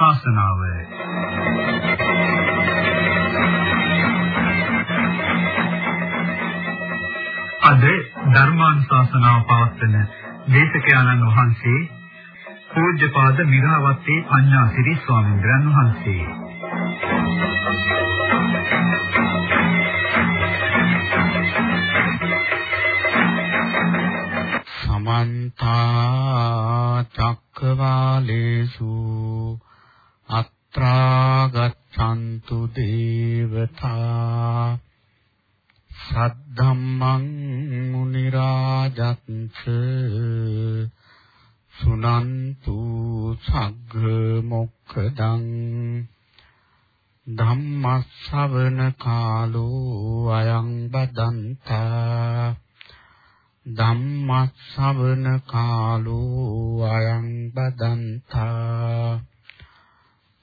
ධර්මානුශාසනාව අද ධර්මානුශාසනාව පවත්වන දේශකයන්න් වහන්සේ පූජ්‍යපාද මිරාවත්තේ පඤ්ඤාසිරි ස්වාමීන් වහන්සේ. සමන්ත චක්කවාලේසු අත්‍රා ගච්ඡන්තු දේවතා සද්ධම්මං මුනි රාජත්ස සුනන්තු සග්ග මොක්ඛදං ධම්මස්සවන කාලෝ අයං බදන්තා ධම්මස්සවන කාලෝ අයං බදන්තා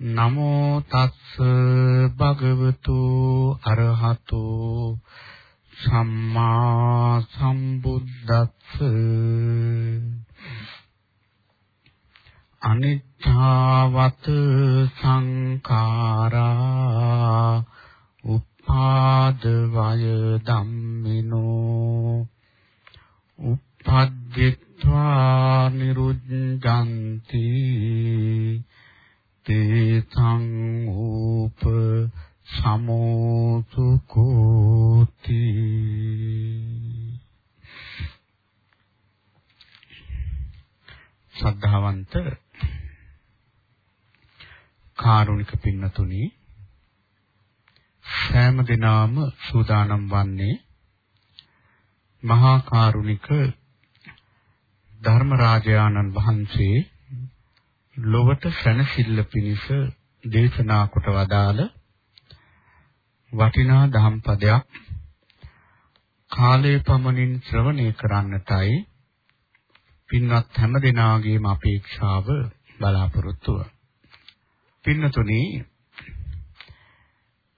නමෝ තස්ස භගවතු අරහතු සම්මා සම්බුද්දස්ස. අනිත්‍යවත සංඛාරා පාද වය ධම්මිනෝ uppajjitva niruddhanti තේසං ූප සමෝතු කෝති. ශ්‍රද්ධාවන්ත කාරුණික පින්නතුනි සෑම දිනාම සූදානම් වන්නේ මහා කරුණික ධර්මරාජානන් වහන්සේ ලොවට සැනසෙල්ල පිණිස දේශනා කොට වදාළ වටිනා දහම් පදයක් කාලයේ පමණින් ශ්‍රවණය කරන්නටයි පින්වත් හැම දිනාගේම අපේක්ෂාව බලාපොරොත්තුව. පින්නතුනි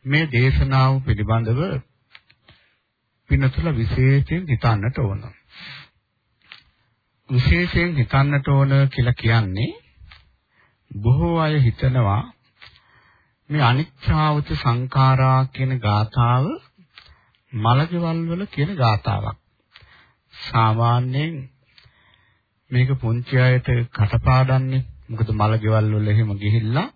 මේ දේශනාව පිළිබඳව පින්නතුල විශේෂයෙන් හිතන්නට ඕන. විශේෂයෙන් හිතන්නට ඕන කියලා කියන්නේ බොහෝ අය හිතනවා මේ අනිච්චාවච සංඛාරා කියන ගාථාව මලකවල් වල කියන ගාථාවක්. සාමාන්‍යයෙන් මේක පුංචි අයට කටපාඩම්නේ. මොකද මලකවල් වල එහෙම ගිහිල්ලා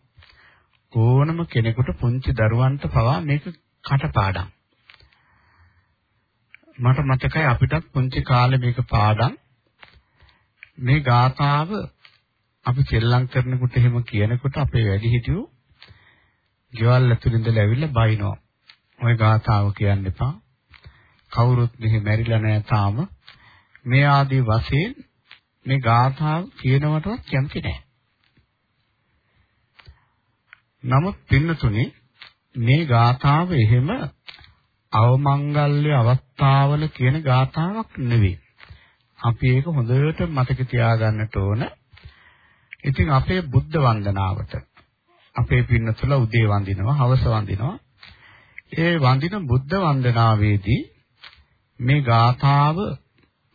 ඕනම කෙනෙකුට පුංචි දරුවන්ට පවා මේක කටපාඩම්. මට මතකයි අපිටත් පුංචි කාලේ මේක පාඩම්. මේ ගාථාව අපි සෙල්ලම් කරනකොට එහෙම කියනකොට අපේ වැඩිහිටියෝ ගෙවල් ඇතුළේ ඉඳලා ඇවිල්ලා බයිනවා. ওই ගාථාව කියන්න එපා. කවුරුත් මෙහි මැරිලා නැහැ තාම. මේ ආදී වශයෙන් මේ ගාථාව කියනවටවත් කැමති නැහැ. නමුත් පින්නතුනේ මේ ගාථාව එහෙම අවමංගල්‍ය අවස්ථාවල කියන ගාථාවක් නෙවෙයි. අපි ඒක හොඳට මතක තියාගන්නට ඕන. ඉතින් අපේ බුද්ධ වන්දනාවට අපේ පින්නතුල උදේ වඳිනවා, හවස වඳිනවා. ඒ වඳින බුද්ධ වන්දනාවේදී මේ ගාථාව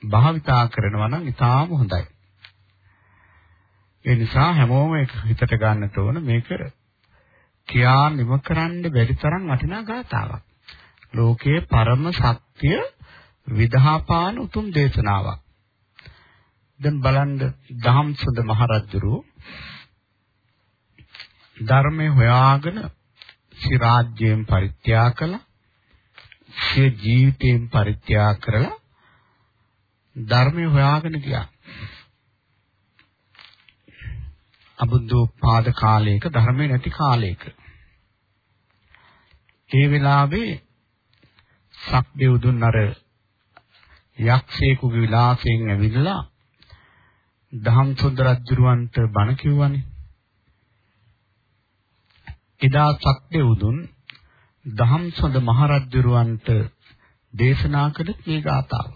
භාවිතා කරනවා නම් ඉතාම හොඳයි. ඒ නිසා හැමෝම ඒක හිතට ගන්නට ඕන මේක කියා නිම කරන්න බැරි තරම් වටිනා ගාතාවක්. ලෝකයේ පරම සත්‍ය විදහාපාන උතුම් දේශනාවක්. දැන් බලන්න ධම්සුද මහරජුරු ධර්මයේ හොයාගෙන සිරාජ්‍යයෙන් පරිත්‍යාග කළා. සිය ජීවිතයෙන් පරිත්‍යාග කරලා ධර්මයේ හොයාගෙන ගියා. අබුද්ධෝපාද කාලයක ධර්මයේ නැති කාලයක. ඒ වෙලාවේ සක්දෙව්දුන් අර යක්ෂයෙකුගේ විලාසයෙන් ඇවිල්ලා දහම් සුන්දර රජුරවන්ට බණ කිව්වනේ. එදා සක්දෙව්දුන් දහම්සොඳ මහරජුරවන්ට දේශනා කළ මේ ගාථාව.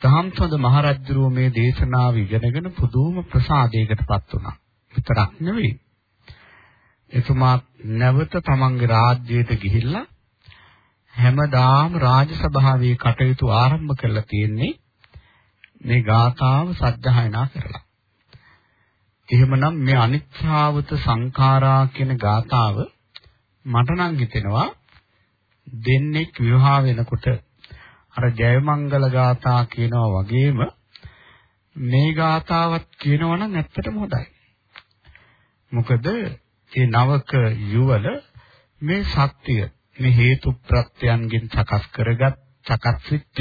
දහම්සොඳ මහරජුරුව මේ දේශනාව ඉගෙනගෙන පුදුම ප්‍රසාදයකටපත් වුණා. විතරක් නෙවෙයි. එතුමා නැවත තමන්ගේ රාජ්‍යයට ගිහිල්ලා හැමදාම රාජසභාවේ කටයුතු ආරම්භ කරලා තියෙන්නේ මේ ගාථාව සජ්ජායනා කරලා. එහෙමනම් මේ අනිච්ඡාවත සංඛාරා කියන ගාථාව මට නම් හිතෙනවා දෙන්නෙක් විවාහ වෙනකොට අර ජයමංගල ගාථා කියනවා වගේම මේ ගාථාවත් කියනවා නම් ඇත්තටම හොඳයි. මොකද මේ නවක යුවල මේ සත්‍ය මේ හේතු ප්‍රත්‍යයන්ගෙන් සකස් කරගත් සකස් වෙච්ච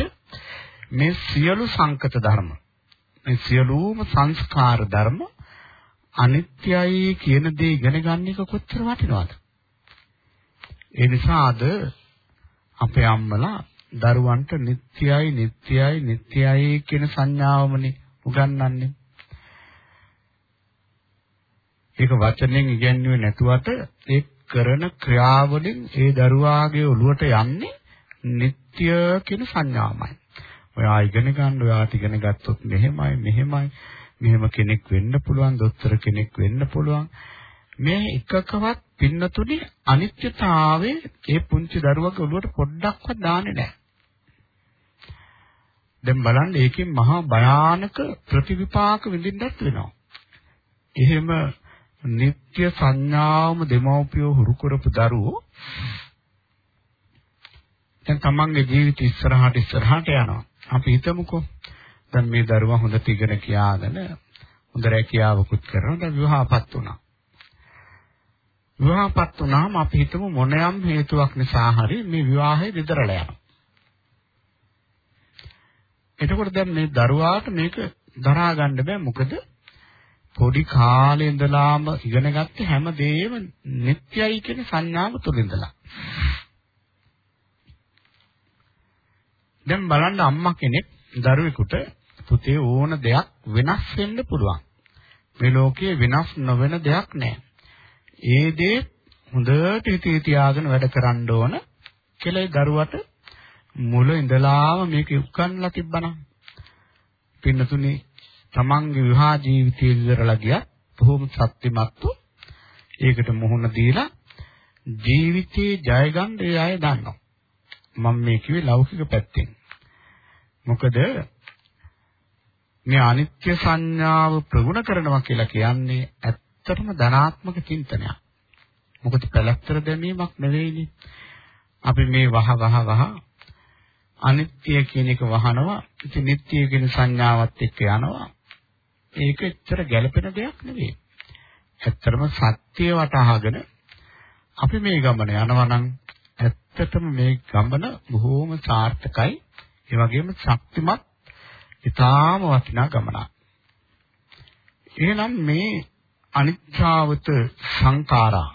මේ සියලු සංකත ධර්ම මේ සියලුම සංස්කාර ධර්ම අනිත්‍යයි කියන දේ ඉගෙන ගන්න එක කොච්චර වටිනවද? ඒ නිසා අද අපේ අම්මලා දරුවන්ට නිට්ටයයි නිට්ටයයි නිට්ටයයි කියන සංඥාවමනේ උගන්වන්නේ. ඒක වචනෙන් ඉගැන්වුවේ නැතුවට ඒ කරන ක්‍රියාවලින් ඒ දරුවාගේ ඔළුවට යන්නේ නිට්ටය කියන සංඥාවමයි. ඔයා ඉගෙන ගන්න ඔයාට ඉගෙන ගත්තොත් මෙහෙමයි මෙහෙමයි මෙහෙම කෙනෙක් වෙන්න පුළුවන් දොස්තර කෙනෙක් වෙන්න පුළුවන් මේ එකකවත් පින්නතුනේ අනිත්‍යතාවයේ ඒ පුංචි දරුවගේ ඔළුවට පොඩ්ඩක්වත් දාන්නේ නැහැ. දැන් බලන්න ඒකෙන් මහා භයානක ප්‍රතිවිපාක විඳින්නත් වෙනවා. එහෙම නিত্য සංඥාවම දෙමව්පියෝ හුරු කරපු දරුවෝ දැන් තමන්ගේ ජීවිත ඉස්සරහට ඉස්සරහට යනවා. අපි හිතමුකෝ දැන් මේ දරුවා හොඳට ඉගෙන කියාගෙන හොඳ රැකියාවකුත් කරනවා දැන් විවාහපත් වුණා. විවාහපත් වුණාම අපි හිතමු මොනයම් හේතුවක් නිසා හරි මේ විවාහය දෙදරලා යනවා. එතකොට දැන් මේ දරුවාට මේක දරා ගන්න බෑ මොකද පොඩි කාලේ ඉඳලාම ඉගෙන ගත්ත හැම දෙයක්ම නිත්‍යයි කියන සංඥාව තුළ ඉඳලා. දැන් බලන්න අම්මා කෙනෙක් දරුවෙකුට පුතේ ඕන දෙයක් වෙනස් වෙන්න පුළුවන්. මේ ලෝකයේ වෙනස් නොවන දෙයක් නැහැ. ඒ දේ හොඳට හිතේ තියාගෙන වැඩ කරන්න ඕන කියලා දරුවට මුල ඉඳලාම මේක උකන්ලා තිබ්බනම් පින්නතුනේ තමන්ගේ විවාහ ජීවිතය ඉවරලා ගියා බොහොම සත්‍යමත්ව ඒකට මුහුණ දීලා ජීවිතේ ජය ගන්න ඒ අය දන්නවා මම මේ කිව්වේ ලෞකික පැත්තෙන් මොකද මේ අනිත්‍ය සංඥාව ප්‍රගුණ කරනවා කියලා කියන්නේ ඇත්තටම ධනාත්මක චින්තනයක් මොකද පැලැස්තර දැමීමක් නෙවෙයිනේ අපි මේ වහ වහ වහ අනිත්‍ය කියන එක වහනවා ඉතින් නිට්ටය කියන සංඥාවත් එක්ක යනවා ඒක ඇත්තට ගැළපෙන දෙයක් නෙවෙයි. ඇත්තටම සත්‍ය වටහාගෙන අපි මේ ගමන යනවා නම් ඇත්තටම මේ ගමන බොහෝම සාර්ථකයි. ඒ වගේම ශක්තිමත් ඊටාම වටිනා ගමනක්. එහෙනම් මේ අනිත්‍යවත සංඛාරා.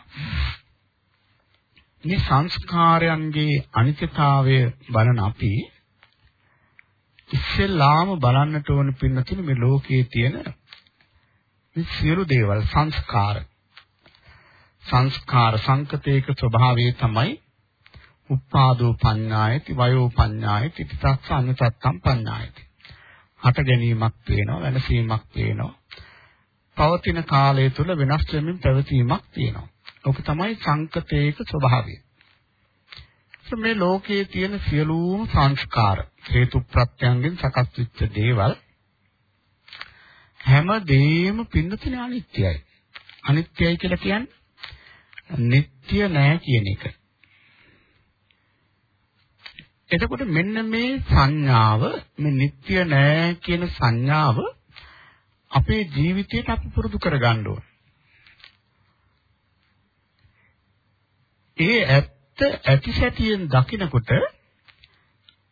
මේ සංස්කාරයන්ගේ අනිත්‍යතාවය බලන අපි ඉස්සෙල්ලාම බලන්නට ඕන පින්නතුනේ මේ ලෝකයේ තියෙන මේ සියලු දේවල්. සංස්කාර. සංස්කාර සංකතේක ස්වභාවය තමයි උපාදෝ පඤ්ඤායති වයෝ පඤ්ඤායති තිතස්ස අනුතත්තම් පඤ්ඤායති හට ගැනීමක් පේනවා වෙනසීමක් පේනවා පවතින කාලය තුල වෙනස් වෙමින් පැවතීමක් තියෙනවා ඔක තමයි සංකතේක ස්වභාවය මේ ලෝකයේ තියෙන සියලුම සංස්කාර හේතු ප්‍රත්‍යයෙන් සකස් වෙච්ච දේවල් හැම දෙයක්ම පින්නතුනේ අනිත්‍යයි. අනිත්‍යයි කියලා කියන්නේ නিত্য නෑ කියන එක. එතකොට මෙන්න මේ සංඥාව මේ නিত্য නෑ කියන සංඥාව අපේ ජීවිතයට අපි පුරුදු කරගන්න ඕන. ඒ ඇත්ත ඇති සැටියෙන් දකිනකොට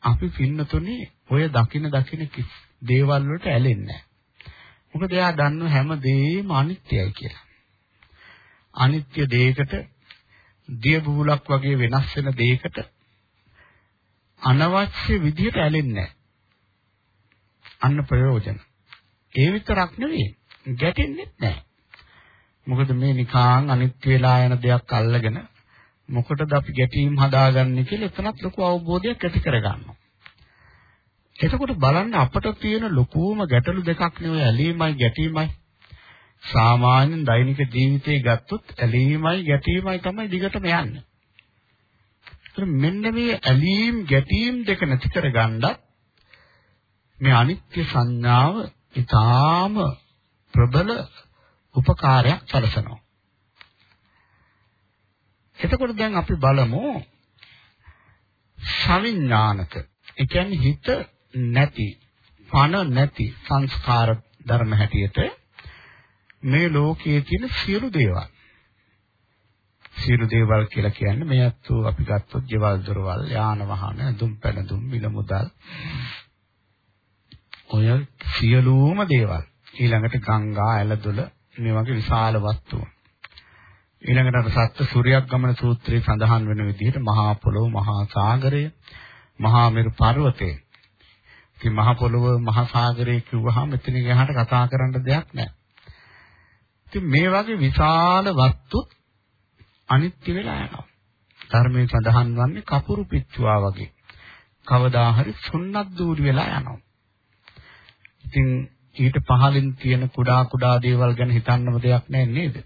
අපි පින්නතුනේ ඔය දකින දකින දේවල් වලට ඇලෙන්නේ නැහැ. මොකද එයා දන්නව හැම දෙයක්ම අනිත්‍යයි කියලා. අනිත්‍ය දෙයකට දිය බුලක් වගේ වෙනස් වෙන දෙයකට අනවශ්‍ය විදිහට ඇලෙන්නේ අන්න ප්‍රයෝජන. ඒ විතරක් නෙවෙයි ගැටෙන්නේ නැහැ. මොකද මේ නිකාං අනිත්‍ය වෙලා යන දෙයක් අල්ලගෙන මොකටද අපි ගැටීම් හදාගන්නේ කියලා එතනත් ලොකු අවබෝධයක් ඇති කරගන්නවා. එතකොට බලන්න අපට තියෙන ලොකුම ගැටලු දෙකක් නෙවෙයි ඇලීමයි ගැටීමයි. සාමාන්‍යයෙන් දෛනික ජීවිතේ ගත්තොත් ඇලීමයි ගැටීමයි තමයි දිගටම යන්නේ. ඒත් මෙන්න මේ ඇලීම් ගැටීම් දෙක නැති කරගන්නත් මේ අනිත්‍ය සංඥාව ඊටාම ප්‍රබල උපකාරයක් සැලසෙනවා. එතකොට දැන් අපි බලමු සවිඥානික ඒ කියන්නේ හිත නැති පණ නැති සංස්කාර ධර්ම හැටියට මේ ලෝකයේ තියෙන සියලු දේවල් සියලු දේවල් කියලා කියන්නේ මේ අත්තු අපි ගත්තොත් ජීවල් දොරවල් යාන වාහන දුම් පැනදුම් මිල මුදල්. ඔය සියලුම දේවල්. ඊළඟට ගංගා ඇලදොල මේ වගේ විශාල වස්තුන් ඊළඟට අර සත්‍ය සූර්යයක් ගමන සූත්‍රයේ සඳහන් වෙන විදිහට මහා පොළොව මහා සාගරය මහා මෙරු පර්වතය. ඉතින් මහ පොළොව මහ සාගරය කිව්වහම මෙතනින් එහාට කතා කරන්න දෙයක් නැහැ. ඉතින් මේ වගේ විශාල වස්තු අනිත්‍ය වෙලා යනවා. ධර්මයේ සඳහන් වන්නේ කපුරු පිච්චුවා වගේ. කවදා හරි සුන්නත් දූරි වෙලා යනවා. ඉතින් ඊට පහලින් තියෙන කුඩා කුඩා දේවල් ගැන හිතන්නම දෙයක් නැහැ නේද?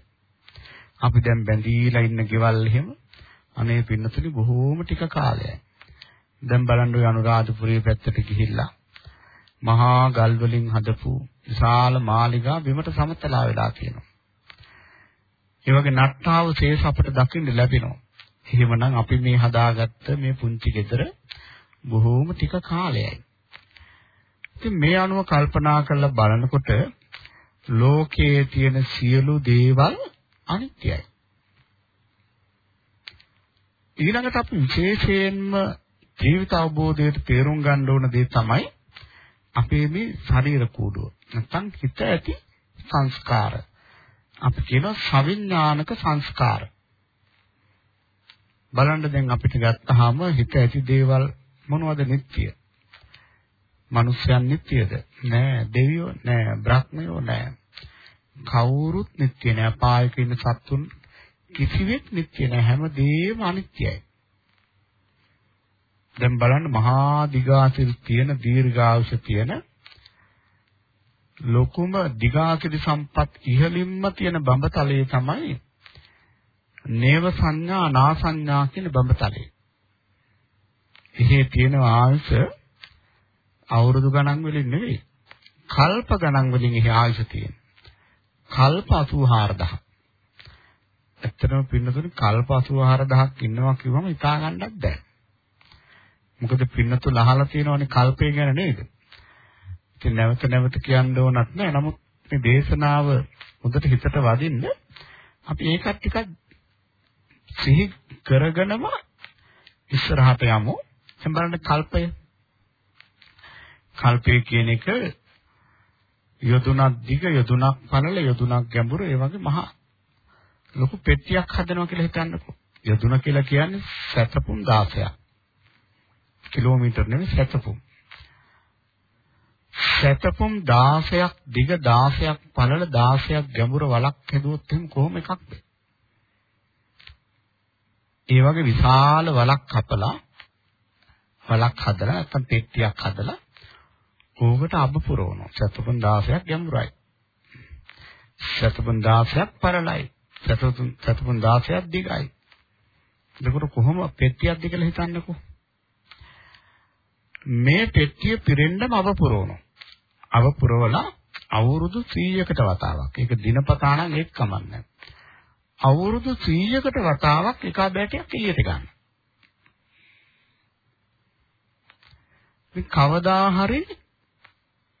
අපි දැන් බැඳීලා ඉන්න ගෙවල් එහෙම අනේ පින්නතුනි බොහෝම ටික කාලයයි. දැන් බලන්න ඔය අනුරාධපුරයේ පැත්තට ගිහිල්ලා මහා ගල් වලින් හදපු විශාල මාලිගා බිමට සමතලා වෙලා තියෙනවා. ඒ වගේ නට්ටාව ශේෂ අපට දකින්න ලැබෙනවා. එහෙමනම් අපි මේ හදාගත්ත මේ පුංචි ගෙදර බොහෝම ටික කාලයයි. ඉතින් මේ අනුව කල්පනා කරලා බලනකොට ලෝකයේ තියෙන සියලු දේවල් අනිත්‍යයි. ඊළඟට අපි විශේෂයෙන්ම ජීවිත අවබෝධයට තේරුම් ගන්න ඕන දේ තමයි අපේ මේ ශරීර කූඩුව. නැත්නම් හිත ඇති සංස්කාර. අපි කියනවා සවිඥානික සංස්කාර. බලන්න දැන් අපිට ගත්තාම හිත ඇති දේවල් මොනවද නිට්ටිය? මිනිස්යන් නිට්ටියද? නෑ, දෙවියෝ නෑ, බ්‍රහ්මයෝ නෑ. කවුරුත් නිට්ටිය නෑ. පායක ඉන්න සත්තුන් කිසිවෙක් නිට්ටිය නෑ. හැමදේම අනිත්‍යයි. දැන් බලන්න මහා දිගාසිරි තියෙන දීර්ඝායුෂ තියෙන ලොකුම දිගාසිරි සම්පත් ඉහළින්ම තියෙන බඹතලයේ තමයි නේව සංඥා නා සංඥා කියන බඹතලේ. එහි තියෙන ආයුෂ අවුරුදු ගණන් වලින් නෙවෙයි. කල්ප ගණන් වලින් එහි ආයුෂ තියෙන. කල්ප 84000. ඇත්තටම පින්නතුනි කල්ප 84000ක් ඉන්නවා කිව්වම හිතා ගන්නත් බැහැ. මොකද පින්නතුල අහලා තියෙනවනේ කල්පය ගැන නේද? ඉතින් නැවත නැවත කියන්න ඕනත් නෑ. නමුත් මේ දේශනාව හොඳට හිතට වදින්න අපි ඒකත් ටිකක් සිහි කරගෙනම ඉස්සරහට යමු. දැන් බලන්න කල්පය. කල්පය කියන එක යොදුනක් දිග යොදුනක් පළල යොදුනක් ගැඹුරු ඒ වගේ මහා ලොකු පෙට්ටියක් හදනවා කියලා හිතන්නකෝ. යොදුන කියලා කියන්නේ සැතපුම් 16ක්. කිලෝමීටර් නෙවෙයි සැතපුම්. සැතපුම් 16ක් දිග 16ක් පළල 16ක් ගැඹුර වලක් හැදුවොත් එහෙනම් කොහොම එකක්ද? ඒ වගේ විශාල වලක් කපලා වලක් හදලා නැත්නම් පෙට්ටියක් හදලා ඕකට අබ පුරවනවා. සැතපුම් 16ක් ගැඹුරයි. සැතපුම් 16ක් පළලයි. සැතපුම් සැතපුම් 16ක් දිගයි. එතකොට කොහොම පෙට්ටියක්ද කියලා හිතන්නකෝ. මේ පෙට්ටිය පිරෙන්නම අවපුරවනවා. අවපුරවලා අවුරුදු 100කට වතාවක්. ඒක දිනපතා නම් ඒක කමන්නේ. අවුරුදු 100කට වතාවක් එක බෑටයක් එළියට ගන්න. මේ කවදා හරි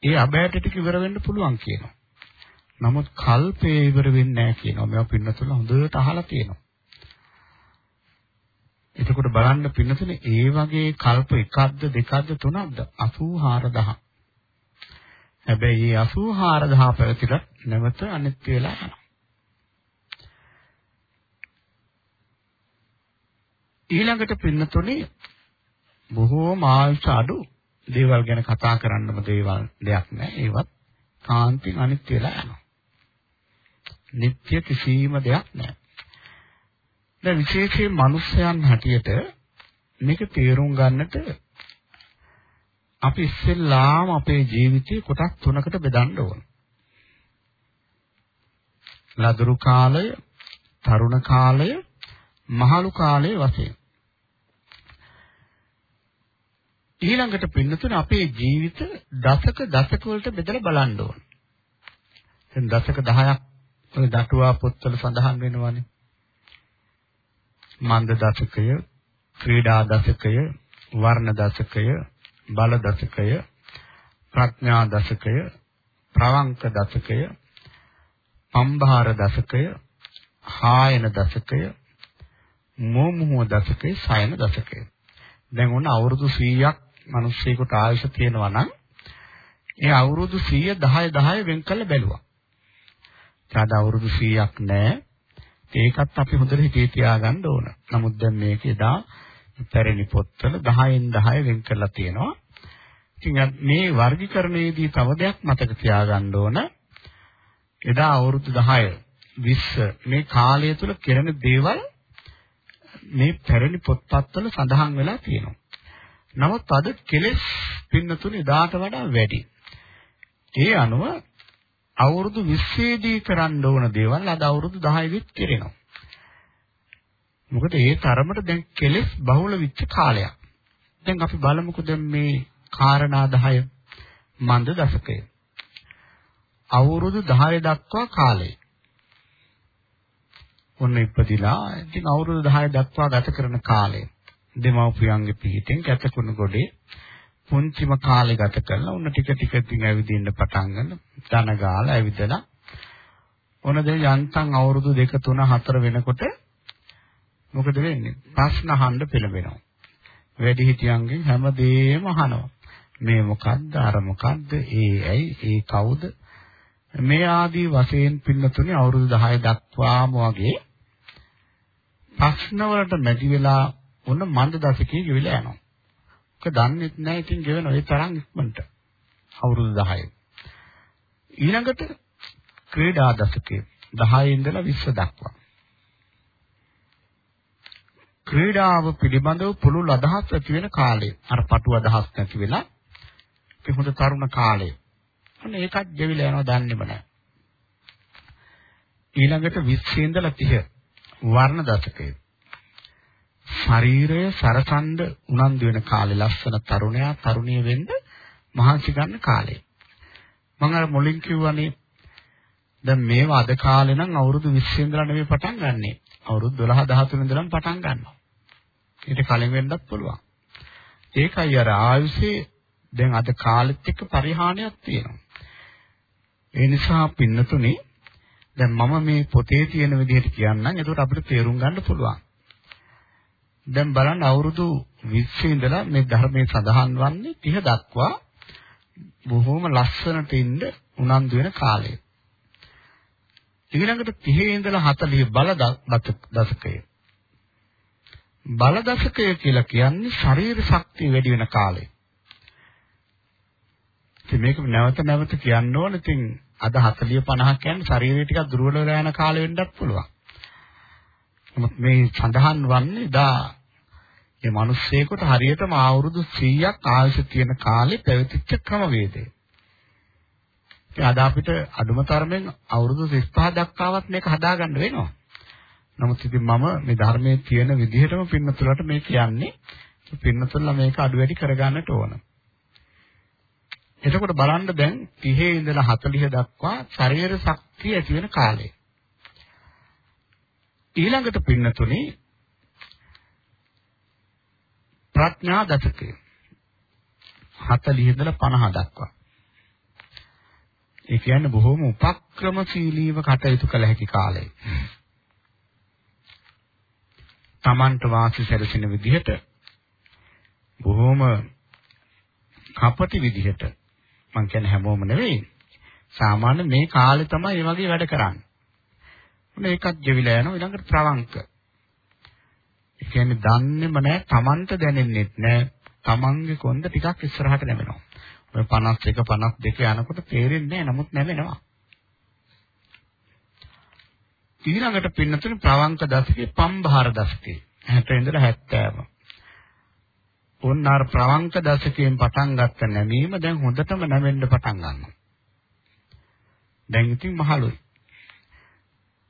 ඒ අබෑට ටික ඉවර වෙන්න පුළුවන් කියනවා. නමුත් කල්පේ ඉවර වෙන්නේ නැහැ කියනවා. මේවා පින්නතුල හොඳට අහලා තියෙනවා. එතකොට බලන්න පින්නතුනේ ඒ වගේ කල්ප එකක්ද දෙකක්ද තුනක්ද 84000. හැබැයි මේ 84000 පැවතිලා නැවත අනිත්‍ය වෙලා යනවා. ඊළඟට පින්නතුනේ බොහෝම ආයුෂ අඩු දේවල් ගැන කතා කරන්නම දේවල් දෙයක් නැහැ. ඒවත් කාන්තින් අනිත්‍ය වෙලා යනවා. නিত্য කිසිම දෙයක් නැහැ. දැන් විශේෂයෙන් මිනිස්යන් හැටියට මේක තේරුම් ගන්නට අපි ඉස්සෙල්ලාම අපේ ජීවිතේ කොටස් තුනකට බෙදන්න ඕන. ලදරු කාලය, තරුණ කාලය, මහලු කාලය වශයෙන්. ඊළඟට පින්නතුන අපේ ජීවිත දශක දශක වලට බෙදලා බලන්න ඕන. දැන් දශක 10ක් ඔය දටුවා පොත්වල සඳහන් වෙනවානේ. මන්ද දශකය, ක්‍රීඩා දශකය, වර්ණ දශකය, බල දශකය, ප්‍රඥා දශකය, ප්‍රවංක දශකය, පම්භාර දශකය, හායන දශකය, මෝමුහ දශකය, සයන දශකය. දැන් ඔන්න අවුරුදු 100ක් මිනිස්සෙකුට ආයුෂ තියෙනවා නම් ඒ අවුරුදු 100 10 10 වෙන් කරලා බැලුවා. ඊට අවුරුදු 100ක් නැහැ. ඒකත් අපි හොඳට හිතේ තියාගන්න ඕන. නමුත් දැන් මේක එදා පැරණි පොත්වල 10න් 10 වෙන් කරලා තියෙනවා. ඉතින් මේ වර්ගීකරණයේදී තව දෙයක් මතක තියාගන්න ඕන. එදා අවුරුදු 10 20 මේ කාලය තුල කෙරෙන දේවල් මේ පැරණි පොත්පත්වල සඳහන් වෙලා තියෙනවා. නමුත් අද කෙලෙස් පින්නතුනේ දාට වඩා වැඩි. ඒ අනුව අවුරුදු 20 දී කරන්න ඕන දේවල් අද අවුරුදු 10 විත් කෙරෙනවා. මොකද ඒ තරමට දැන් කෙලෙස් බහුල වෙච්ච කාලයක්. දැන් අපි බලමුකෝ දැන් මේ කාරණා 10 මන්ද දශකය. අවුරුදු 10 දක්වා කාලය. ඔන්න ඉපදිලා ඉතින් අවුරුදු 10 දක්වා ගත කරන කාලය. දෙමව්පියන්ගේ පිහිටෙන් කැතකුණු ගොඩේ පුංචිම කාලේ ගත කරලා උන්න ටික ටික ඉතින් ඇවිදින්න පටන් ගන්න ධන ගාලා ඇවිදලා ඔන්න දැන් යන්තම් අවුරුදු 2 3 4 වෙනකොට මොකද වෙන්නේ? ප්‍රශ්න අහන්න පෙළඹෙනවා. වැඩිහිටියන්ගෙන් හැමදේම අහනවා. මේ මොකද්ද? අර මොකද්ද? ඒ ඇයි? ඒ කවුද? මේ ආදී වශයෙන් පින්නතුනේ අවුරුදු 10 දක්වාම වගේ ප්‍රශ්න වලට මැදි වෙලා ඔන්න මන්ද දශකයේ ගෙවිලා යනවා. ඒක දන්නේ නැහැ. ඉතින් ගෙවෙන ඒ තරම් ඉක්මනට. අවුරුදු 10. ඊළඟට ක්‍රීඩා දශකයේ 10 ඉඳලා 20 දක්වා. ක්‍රීඩාව පිළිබඳව පුළුල් අදහස් ඇති වෙන කාලය. අර පටු අදහස් නැති වෙලා ඒ හොඳ තරුණ කාලය. අන්න ඒකත් ගෙවිලා යනවා දන්නේම නැහැ. ඊළඟට 20 ඉඳලා 30 වර්ණ දශකයේ ශරීරය සරසන්ඩ උනන්දු වෙන කාලේ ලස්සන තරුණයා තරුණිය වෙන්න මහන්සි ගන්න කාලේ. මම අර මුලින් කිව්වනේ දැන් මේවා අද කාලේ නම් අවුරුදු 20 ඉඳලා නෙමෙයි පටන් ගන්නෙ. අවුරුදු 12 13 ඉඳලම පටන් ගන්නවා. ඊට කලින් වෙන්නත් පුළුවන්. ඒකයි අර ආයුෂේ දැන් අද කාලෙත් එක්ක පරිහානියක් තියෙනවා. ඒ නිසා පින්නතුනේ දැන් මම මේ පොතේ තියෙන විදිහට කියන්නම්. එතකොට අපිට තේරුම් ගන්න පුළුවන්. දැන් බලන්න අවුරුදු 20 ඉඳලා මේ ධර්මයේ සඳහන් වන්නේ 30 දක්වා බොහොම ලස්සනට ඉන්න උනන්දු වෙන කාලය. ඊළඟට 30 ඉඳලා 40 බල දශකය. බල දශකය කියලා කියන්නේ ශරීර ශක්තිය වැඩි වෙන කාලය. ඉතින් මේක නැවත නැවත කියන්න ඕන. ඉතින් අද 40 50 කියන්නේ ශරීරය ටිකක් දුර්වල වෙලා යන කාලෙ වෙන්නත් පුළුවන්. නමුත් මේ සඳහන් වන්නේ දා මේ මිනිස්සෙකුට හරියටම අවුරුදු 100ක් ආයුෂ තියෙන කාලේ පැවතිච්ච ක්‍රමවේදය. ඉතින් අද අපිට අඩුම තරමෙන් අවුරුදු 35 දක්වාවත් මේක හදාගන්න වෙනවා. නමුත් ඉතින් මම මේ ධර්මයේ තියෙන විදිහටම පින්නතුලට මේ කියන්නේ පින්නතුල්ලා මේක අඩු වැඩි කරගන්නට ඕන. එතකොට බලන්න දැන් 30 ඉඳලා 40 දක්වා ශරීර ශක්තිය ඇති වෙන කාලය. ඊළඟට පින්නතුනේ ප්‍රඥා දශකය 40 ඉඳලා 50 දක්වා. ඒ කියන්නේ බොහොම උපක්‍රමශීලීව කටයුතු කළ හැකි කාලය. Tamanට වාසි සැලසෙන විදිහට බොහොම කපටි විදිහට මම කියන්නේ හැමෝම නෙවෙයි. සාමාන්‍ය මේ කාලේ තමයි මේ වගේ වැඩ කරන්නේ. මොන එකක් ගෙවිලා යනවා ඊළඟට ප්‍රවංක. ඒ කියන්නේ දන්නේම නැහැ Tamanට දැනෙන්නෙත් නැහැ. Tamanගේ කොන්ද ටිකක් ඉස්සරහට නැමෙනවා. ඔය 51 52 යනකොට තේරෙන්නේ නැහැ නමුත් නැමෙනවා. ඊළඟට පින්නතුනේ ප්‍රවංක දශකේ පම්බහාර දශකේ 60 ඉඳලා 70. ඔන්න අර ප්‍රවංක දශකයෙන් පටන් ගත්ත නැමීම දැන් හොඳටම නැවෙන්න පටන් ගන්නවා. දැන් ඉතින් මහලුයි.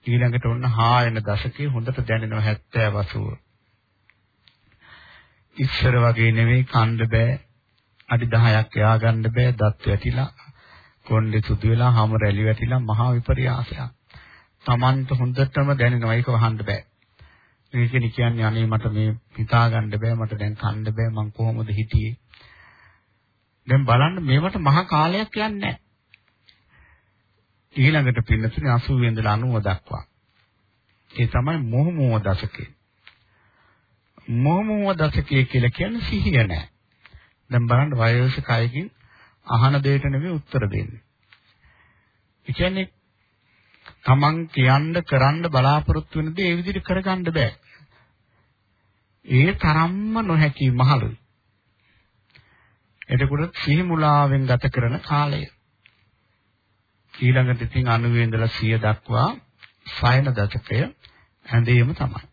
ඊළඟට ඔන්න හායන දශකේ හොඳට දැනෙනවා 70 80. ඉස්සර වගේ නෙවෙයි කන්න බෑ. අඩි 10ක් එයා ගන්න බෑ. දත් වැටිලා කොණ්ඩේ සුදු වෙලා හැම රැලි වැටිලා මහා විපර්යාසයක්. Tamanට හොඳටම දැනෙනවා ඒක වහන්න බෑ. මේකෙනි කියන්නේ අනේ මට මේ හිතා ගන්න බෑ මට දැන් කන්න බෑ මං කොහොමද හිටියේ. දැන් බලන්න මේවට මහා කාලයක් යන්නේ නැහැ. ඊළඟට පින්නතුනේ 80 ඉඳලා 90 දක්වා. ඒ තමයි මොහ මොහ දශකේ. මොහ මොහ දශකයේ කියලා කියන්නේ සිහිය නැහැ. දැන් බලන්න වයෝසක අයකින් අහන දෙයට නෙවෙයි උත්තර දෙන්නේ. ඒ කියන්නේ තමන් කියන්න කරන්න බලාපොරොත්තු වෙන දේ ඒ විදිහට කරගන්න බෑ. ඒ තරම්ම නොහැකි මහලුයි. එතකොට සිහි මුලාවෙන් ගත කරන කාලය. ඊළඟට ඉතින් 90 ඉඳලා 100 දක්වා සයන දශකය ඇඳේම තමයි.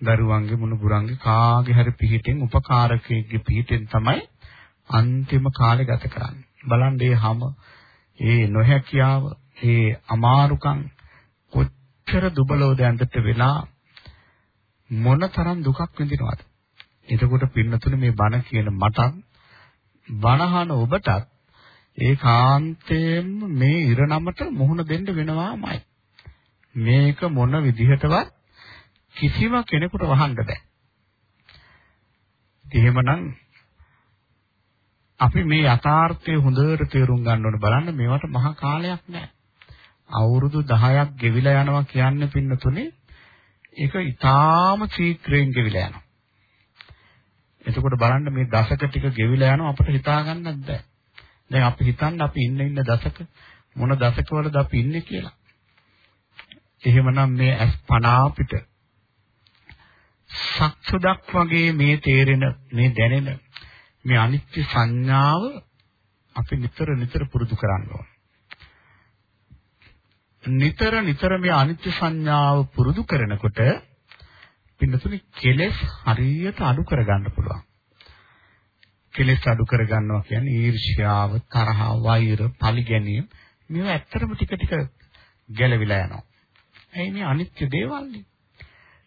දරුවන්ගේ මුණුබුරන්ගේ කාගේ හරි පිහිටෙන් උපකාරකයෙක්ගේ පිහිටෙන් තමයි අන්තිම කාලේ ගත කරන්නේ. බලන්න මේ හැම ඒ නොහැකියාව, ඒ අමාරුකම් කොච්චර දුබලවද ඇඳට වෙලා මොනතරම් දුකක් විඳිනවද? එතකොට පින්නතුනේ මේ බණ කියන මටත් බණහන ඔබටත් ඒකාන්තයෙන්ම මේ ඉරණමට මුහුණ දෙන්න වෙනවාමයි. මේක මොන විදිහටවත් කිසිම කෙනෙකුට වහන්න බෑ. එහෙමනම් අපි මේ යථාර්ථය හොඳට තේරුම් ගන්න ඕනේ බලන්න මේවට මහා කාලයක් නෑ. අවුරුදු 10ක් ගෙවිලා යනවා කියන්නේ පින්නතුනේ ඒක ඊටාම ශීක්‍රයෙන් ගෙවිලා යනවා. එතකොට බලන්න මේ දශක ටික ගෙවිලා යනවා අපිට හිතා ගන්නත් බෑ. දැන් අපි හිතන්න අපි ඉන්න ඉන්න දශක මොන දශකවලද අපි ඉන්නේ කියලා. එහෙමනම් මේ ඇස් පන අපිට සක්සුදක් වගේ මේ තේරෙන මේ දැනෙන මේ අනිත්‍ය සංඥාව අපි නිතර නිතර පුරුදු කරන්න ඕන. නිතර නිතර මේ අනිත්‍ය සංඥාව පුරුදු කරනකොට පින්නතුනි කෙලෙස් හරියට අඩු කරගන්න පුළුවන්. කෙලෙස් අඩු කරගන්නවා කියන්නේ ඊර්ෂ්‍යාව, තරහ, වෛර, පරිගැනීම මේවා ඇත්තටම ටික ටික ගැලවිලා යනවා. ඇයි මේ අනිත්‍ය දේවල්නේ?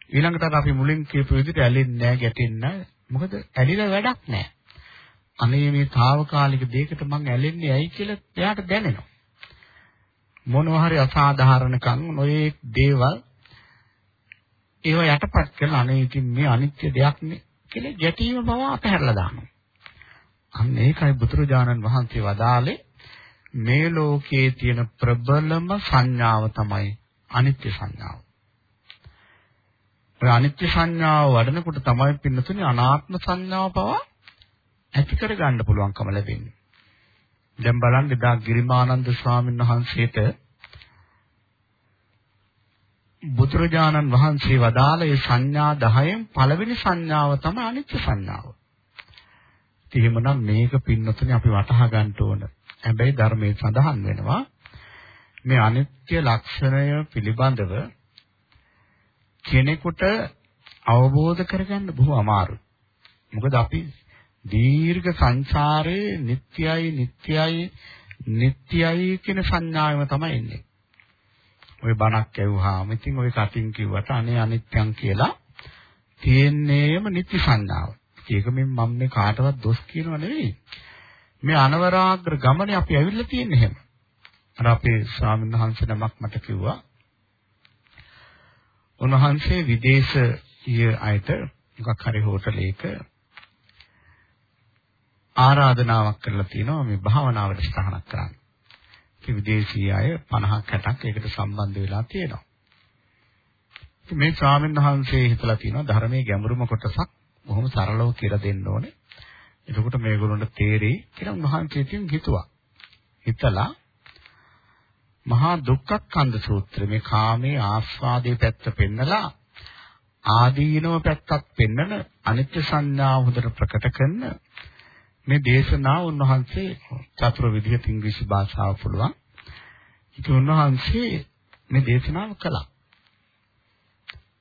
ඊළඟට අපි මුලින් කියපු විදිහට ඇලෙන්නේ නැහැ, ගැටෙන්නේ නැහැ. මොකද ඇලිලා වැඩක් නැහැ. අනේ මේ తాවකාලික දෙයකට මං ඇලෙන්නේ ඇයි කියලා එයාට දැනෙනවා. මොනවා හරි අසාධාරණකම් නොයේ දේවල් ඒව යටපත් කරලා අනේ ඉතින් මේ අනිත්‍ය දෙයක් නේ කියලා ගැටීම බව අතහැරලා දානවා. අන්න ඒකයි බුදුරජාණන් වහන්සේ වදාළේ මේ ලෝකයේ තියෙන ප්‍රබලම සංඥාව තමයි අනිත්‍ය සංඥාව. ඔය අනිත්‍ය සංඥාව වඩනකොට තමයි පින්නතුනේ අනාත්ම සංඥාව පවා ඇති කර ගන්න පුළුවන්කම ලැබෙන්නේ. දැන් බලන්න එදා ගිරිමානන්ද ස්වාමීන් වහන්සේට බුදුරජාණන් වහන්සේ වදාළ ඒ සංඥා 10න් පළවෙනි සංඥාව තමයි අනිත්‍ය සංඥාව. එහෙමනම් මේක පින්නතුනේ අපි වටහා ගන්න ඕන. හැබැයි ධර්මයේ සඳහන් වෙනවා මේ අනිත්‍ය ලක්ෂණය පිළිබඳව කෙනෙකුට අවබෝධ කරගන්න බොහෝ අමාරුයි. මොකද අපි දීර්ඝ සංසාරේ නිට්ටයයි නිට්ටයයි නිට්ටයයි කියන සංඥාවෙම තමයි ඉන්නේ. ওই බණක් ඇහුවාම ඉතින් ওই කටින් කිව්වට අනේ අනිත්‍යං කියලා තියෙන්නේම නිත්‍ය සංඥාව. ඒක මම මේ කාටවත් දොස් කියනව නෙවෙයි. මේ අනවරාග්‍ර ගමනේ අපි ඇවිල්ලා තියෙන්නේ එහෙම. අර අපේ ස්වාමීන් වහන්සේ නමක් මට කිව්වා. උන්වහන්සේ විදේශීය අයට මොකක් හරි හෝටලයක ආරාධනාවක් කරලා තියෙනවා මේ භාවනාවට ස්ථානක් කරන්න. ඉතින් විදේශීය අය 50ක් 60ක් ඒකට සම්බන්ධ වෙලා තියෙනවා. ඉතින් මේ ස්වාමීන් වහන්සේ හිතලා තියෙනවා ධර්මයේ ගැඹුරුම කොටසක් බොහොම සරලව කියලා දෙන්න ඕනේ. එතකොට මේගොල්ලන්ට තේරෙයි කියලා උන්වහන්සේ ඉතින් හිතුවා. හිතලා මහා දුක්ඛස්කන්ධ සූත්‍රය මේ කාමයේ ආස්වාදයේ පැත්ත පෙන්නලා ආදීනව පැත්තක් පෙන්නන අනිත්‍ය සංඥාව හොඳට ප්‍රකට කරන මේ දේශනාව උන්වහන්සේ චතුර විදිහට ඉංග්‍රීසි භාෂාව පුළුවන්. ඒක උන්වහන්සේ මේ දේශනාව කළා.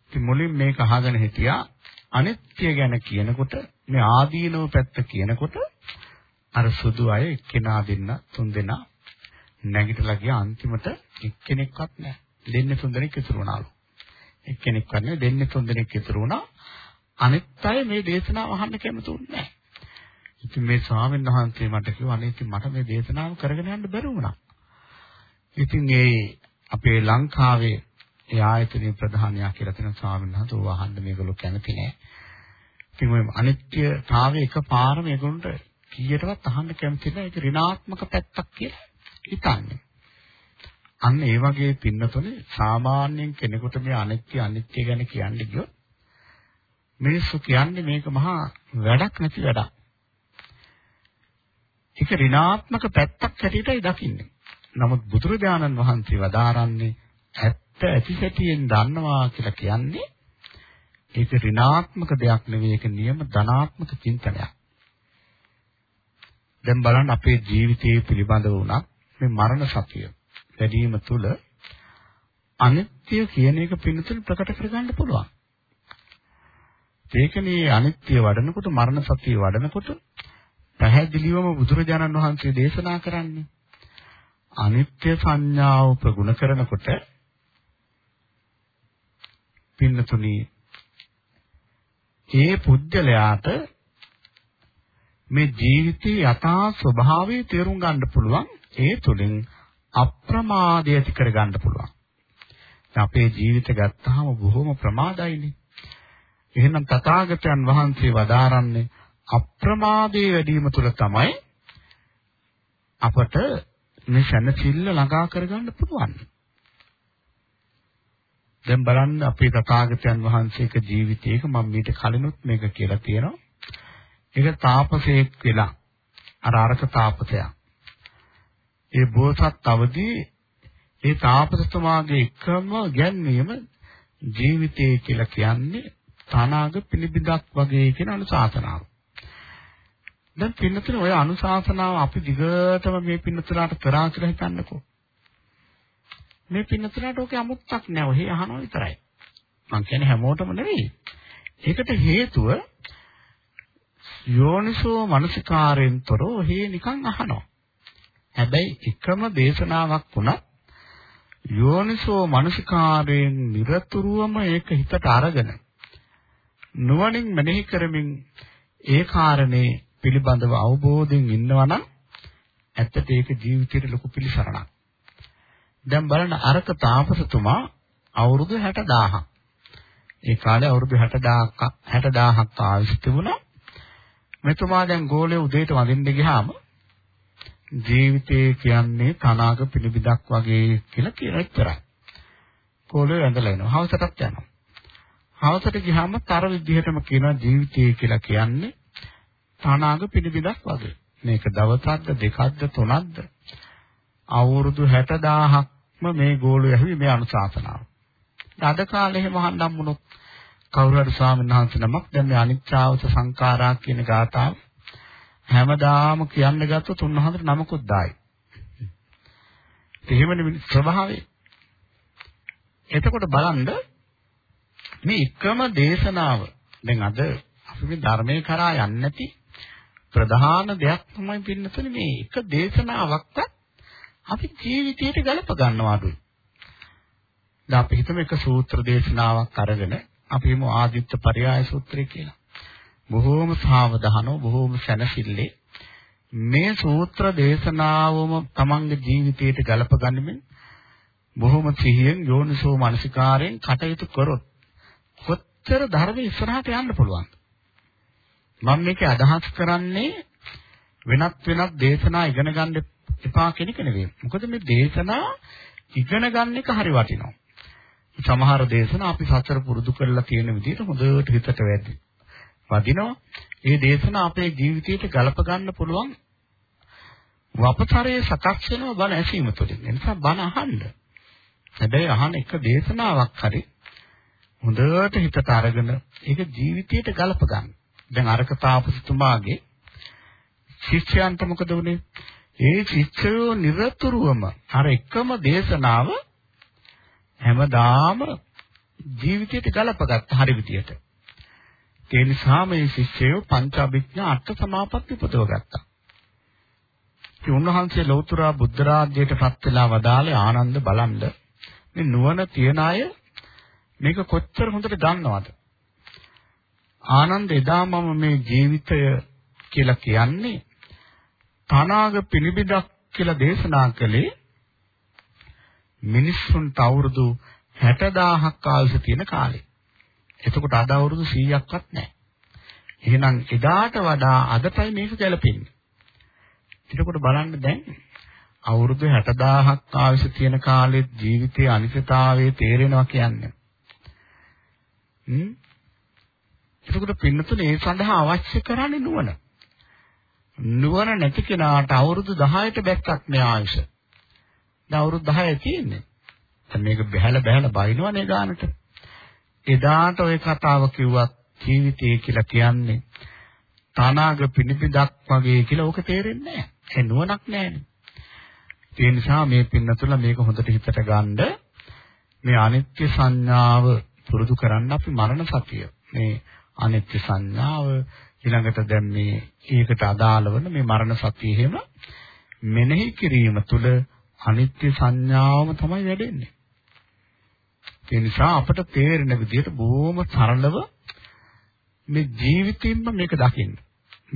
ඉතින් මුලින් මේක අහගෙන හිටියා අනිත්‍ය ගැන කියනකොට මේ ආදීනව පැත්ත කියනකොට අර සුදු අය එක්කෙනා දෙන්න තුන් දෙනා නැගිටලා ගියා අන්තිමට එක්කෙනෙක්වත් නැහැ. දෙන්නේ තුන් දෙනෙක් ඉතුරු වුණාලු. එක්කෙනෙක්වත් නෙවෙයි දෙන්නේ තුන් දෙනෙක් ඉතුරු වුණා. අනිත් අය මේ දේශනාව අහන්න කැමතුන්නේ නැහැ. ඉතින් මේ ස්වාමීන් වහන්සේ මට කිව්වා අනේ ඉතින් මට මේ දේශනාව කරගෙන යන්න බැරි වුණා. ඉතින් ඒ අපේ ලංකාවේ ඒ ආයතනයේ ප්‍රධානියා කියලා තියෙන ස්වාමීන් වහන්සේ ඕවා අහන්න මේගොල්ලෝ කැමති නෑ. ඉතින් ඔය අනිත්‍යතාවය එකපාරම ඒගොල්ලන්ට කීයටවත් අහන්න කැමති නෑ. ඒක ඍණාත්මක පැත්තක් කියලා හිතන්නේ. අන්න ඒ වගේ පින්නතොනේ සාමාන්‍යයෙන් කෙනෙකුට මේ අනිත්‍ය අනිත්‍ය ගැන කියන්න ගියොත් මිනිස්සු කියන්නේ මේක මහා වැඩක් නැති වැඩක්. ඒක ඍණාත්මක පැත්තක් හැටියටයි දකින්නේ. නමුත් බුදුරජාණන් වහන්සේ වදාරන්නේ ඇත්ත ඇති සැටියෙන් දන්නවා කියලා කියන්නේ ඒක ඍණාත්මක දෙයක් නෙවෙයි ඒක නියම ධනාත්මක චින්තනයක්. දැන් බලන්න අපේ ජීවිතයේ පිළිබඳව උනත් මේ මරණ සතිය වැඩිම තුල අනිත්‍ය කියන එක පිළිතුරු ප්‍රකට කරගන්න පුළුවන්. ඒකනේ අනිත්‍ය වඩනකොට මරණ සතිය වඩනකොට පැහැදිලිවම බුදුරජාණන් වහන්සේ දේශනා කරන්නේ අනිත්‍ය සංඥාව ප්‍රගුණ කරනකොට පින්නතුනි ඒ පුජ්‍යලයාට මේ ජීවිතයේ යථා ස්වභාවය තේරුම් ගන්න පුළුවන් ඒ තුලින් අප්‍රමාදය ඇති කර ගන්න පුළුවන්. අපේ ජීවිත ගත්තාම බොහොම ප්‍රමාදයිනේ. එහෙනම් තථාගතයන් වහන්සේ වදාරන්නේ අප්‍රමාදයේ වැඩිම තුල තමයි අපට මේ සැනසෙල්ල ළඟා කරගන්න පුළුවන්. දැන් බලන්න අපේ තථාගතයන් වහන්සේක ජීවිතයක මම මීට කලිනුත් මේක කියලා තියෙනවා. ඒක තාපසයෙක් වෙලා අර අරක තාපසයා. ඒ බෝසත් අවදී ඒ තාපසතුමාගේ එකම ගැන්වීම ජීවිතය කියලා කියන්නේ තනාග පිළිබිදක් වගේ කියන අනුශාසනාව. දැන් පින්නතුනේ ඔය අනුශාසනාව අපි දිගටම මේ පින්නතුලාට කරා කියලා හිතන්නකෝ. මේ පින්නතුලාට ඔකේ අමුත්තක් නෑ. ඔහි අහනවා විතරයි. මං කියන්නේ හැමෝටම නෙවෙයි. ඒකට හේතුව යෝනිසෝ මනසිකාරයෙන් තොර ඔහි නිකන් අහනවා. හැබැයි එකම දේශනාවක් වුණත් යෝනිසෝ මනසිකාරයෙන් নিরතුරුවම ඒක හිතට අරගෙන නුවණින් මෙනෙහි කරමින් ඒ කාරණේ පිළිබඳව අවබෝධයෙන් ඉන්නවා නම් ඇත්තට ඒක ජීවිතේට ලොකු පිළිසරණක්. දැන් බලන්න අරක තාපසතුමා අවුරුදු 60000ක්. ඒ කාලේ අවුරුදු 60000ක් 60000ක් ආයුෂ තිබුණා. මෙතුමා දැන් ගෝලයේ උදේට වඳින්න ගියාම ජීවිතේ කියන්නේ තනාග පිළිබිදක් වගේ කියලා කියන විතරයි. ගෝලයේ ඇඳලා එනවා. හවසටත් යනවා. හවසට ගියාම තර විදිහටම කියනවා ජීවිතය කියලා කියන්නේ තනාග පිළිබිදක් වගේ. මේක දවසක්ද දෙකක්ද තුනක්ද අවුරුදු 60000ක්ම මේ ගෝලු ඇහුවේ මේ අනුශාසනාව. අද කාලේ එහෙම අහන්නම් වුණොත් කවුරු හරි ස්වාමීන් වහන්සේ නමක් දැන් මේ අනිත්‍යාවත සංඛාරා කියන ගාථාව හැමදාම කියන්න ගත්තොත් උන්වහන්සේට නමකුත් දායි. එහෙමනේ ස්වභාවය. එතකොට බලන්න මේ එකම දේශනාව දැන් අද අපි මේ ධර්මයේ කරා යන්නේ නැති ප්‍රධාන දෙයක් තමයි පින්නතුනේ මේ එක දේශනාවක්වත් අපි ජීවිතයට ගලප ගන්නවා අඩුයි. දැන් අපි හිතමු එක සූත්‍ර දේශනාවක් අරගෙන අපි හිමු ආදිත්‍ය පරයාය සූත්‍රය කියලා. බොහෝම සාවධානව බොහෝම සැනසille මේ සූත්‍ර දේශනාවම තමන්ගේ ජීවිතයට ගලප ගනිමින් බොහොම සිහියෙන් යෝනිසෝ මනසිකාරයෙන් කටයුතු කරොත් කොච්චර ධර්ම ඉස්සරහට යන්න පුළුවන්ද? මම මේක අදහස් කරන්නේ වෙනත් වෙනත් දේශනා ඉගෙන ගන්න එපා කියන එක නෙවෙයි. මොකද මේ දේශනා ඉගෙන ගන්න එක හරි වටිනවා. සමහර දේශනා අපි සතර පුරුදු කරලා තියෙන විදිහට හොඳට හිතට වැදි. වදිනවා. ඒ දේශනා අපේ ජීවිතයට ගලප ගන්න පුළුවන් වපතරයේ සකස් වෙනවා බණ ඇසීම තුළින්. ඒ නිසා බණ අහන්න. හැබැයි අහන එක දේශනාවක් හරි හොඳට හිතට අරගෙන ඒක ජීවිතයට ගලප ගන්න. දැන් අරක තාපසතුමාගේ ශිෂ්‍යයන්ට මොකද වුනේ? ඒ ශිෂ්‍යයෝ নিরතුරුවම අර එකම දේශනාව හැමදාම ජීවිතයට ගලපගත්ත හරි විදියට. ඒ නිසා මේ ශිෂ්‍යයෝ පංචාභිඥා අට සමාපatti උපදව ගත්තා. ඉතින් උන්වහන්සේ ලෞතර බුද්ධ රාජ්‍යයටපත් වෙලා වදාළේ ආනන්ද බලන්ද මේ නුවණ තියන අය මේක කොච්චර හොඳට දන්නවද? ආනන්ද එදා මම මේ ජීවිතය කියලා කියන්නේ තනාග පිනිබිදක් කියලා දේශනා කළේ මිනිස්සුන්ට අවුරුදු 60000ක් ආයුෂ තියෙන කාලේ. එතකොට අද අවුරුදු 100ක්වත් නැහැ. එහෙනම් එදාට වඩා අදටයි මේක ගැලපෙන්නේ. එතකොට බලන්න දැන් අවුරුදු 60000ක් ආයුෂ තියෙන කාලෙත් ජීවිතයේ අනිත්‍යතාවය තේරෙනවා කියන්නේ. හ්ම්. එතකොට පින්නතුනේ ඒ සඳහා අවශ්‍ය කරන්නේ නුවණ. නුවණ නැති කෙනාට අවුරුදු 10ට බැක්කක් නෑ ආයුෂ. දැන් අවුරුදු 10 තියෙන්නේ. දැන් මේක බහැලා බහැලා බයිනවනේ ගානට. එදාට ওই කතාව කිව්වත් ජීවිතය කියලා කියන්නේ තනාග පිනිපිදක් වගේ කියලා ඕක තේරෙන්නේ නැහැ. ඒ නුවණක් නැහැනේ. ඒ නිසා මේ පින්නතුල මේක හොඳට හිතට ගන්න මේ අනිත්‍ය සංඥාව පුරුදු කරන්න අපි මරණ සතිය. මේ අනිත්‍ය සංඥාව ඊළඟට දැන් මේ ඒකට අදාළ වන මේ මරණ සතිය එහෙම මෙනෙහි කිරීම තුළ අනිත්‍ය සංඥාවම තමයි වැඩෙන්නේ. ඒ නිසා අපට තේරෙන විදිහට බොහොම සරලව මේ ජීවිතින්ම මේක දකින්න.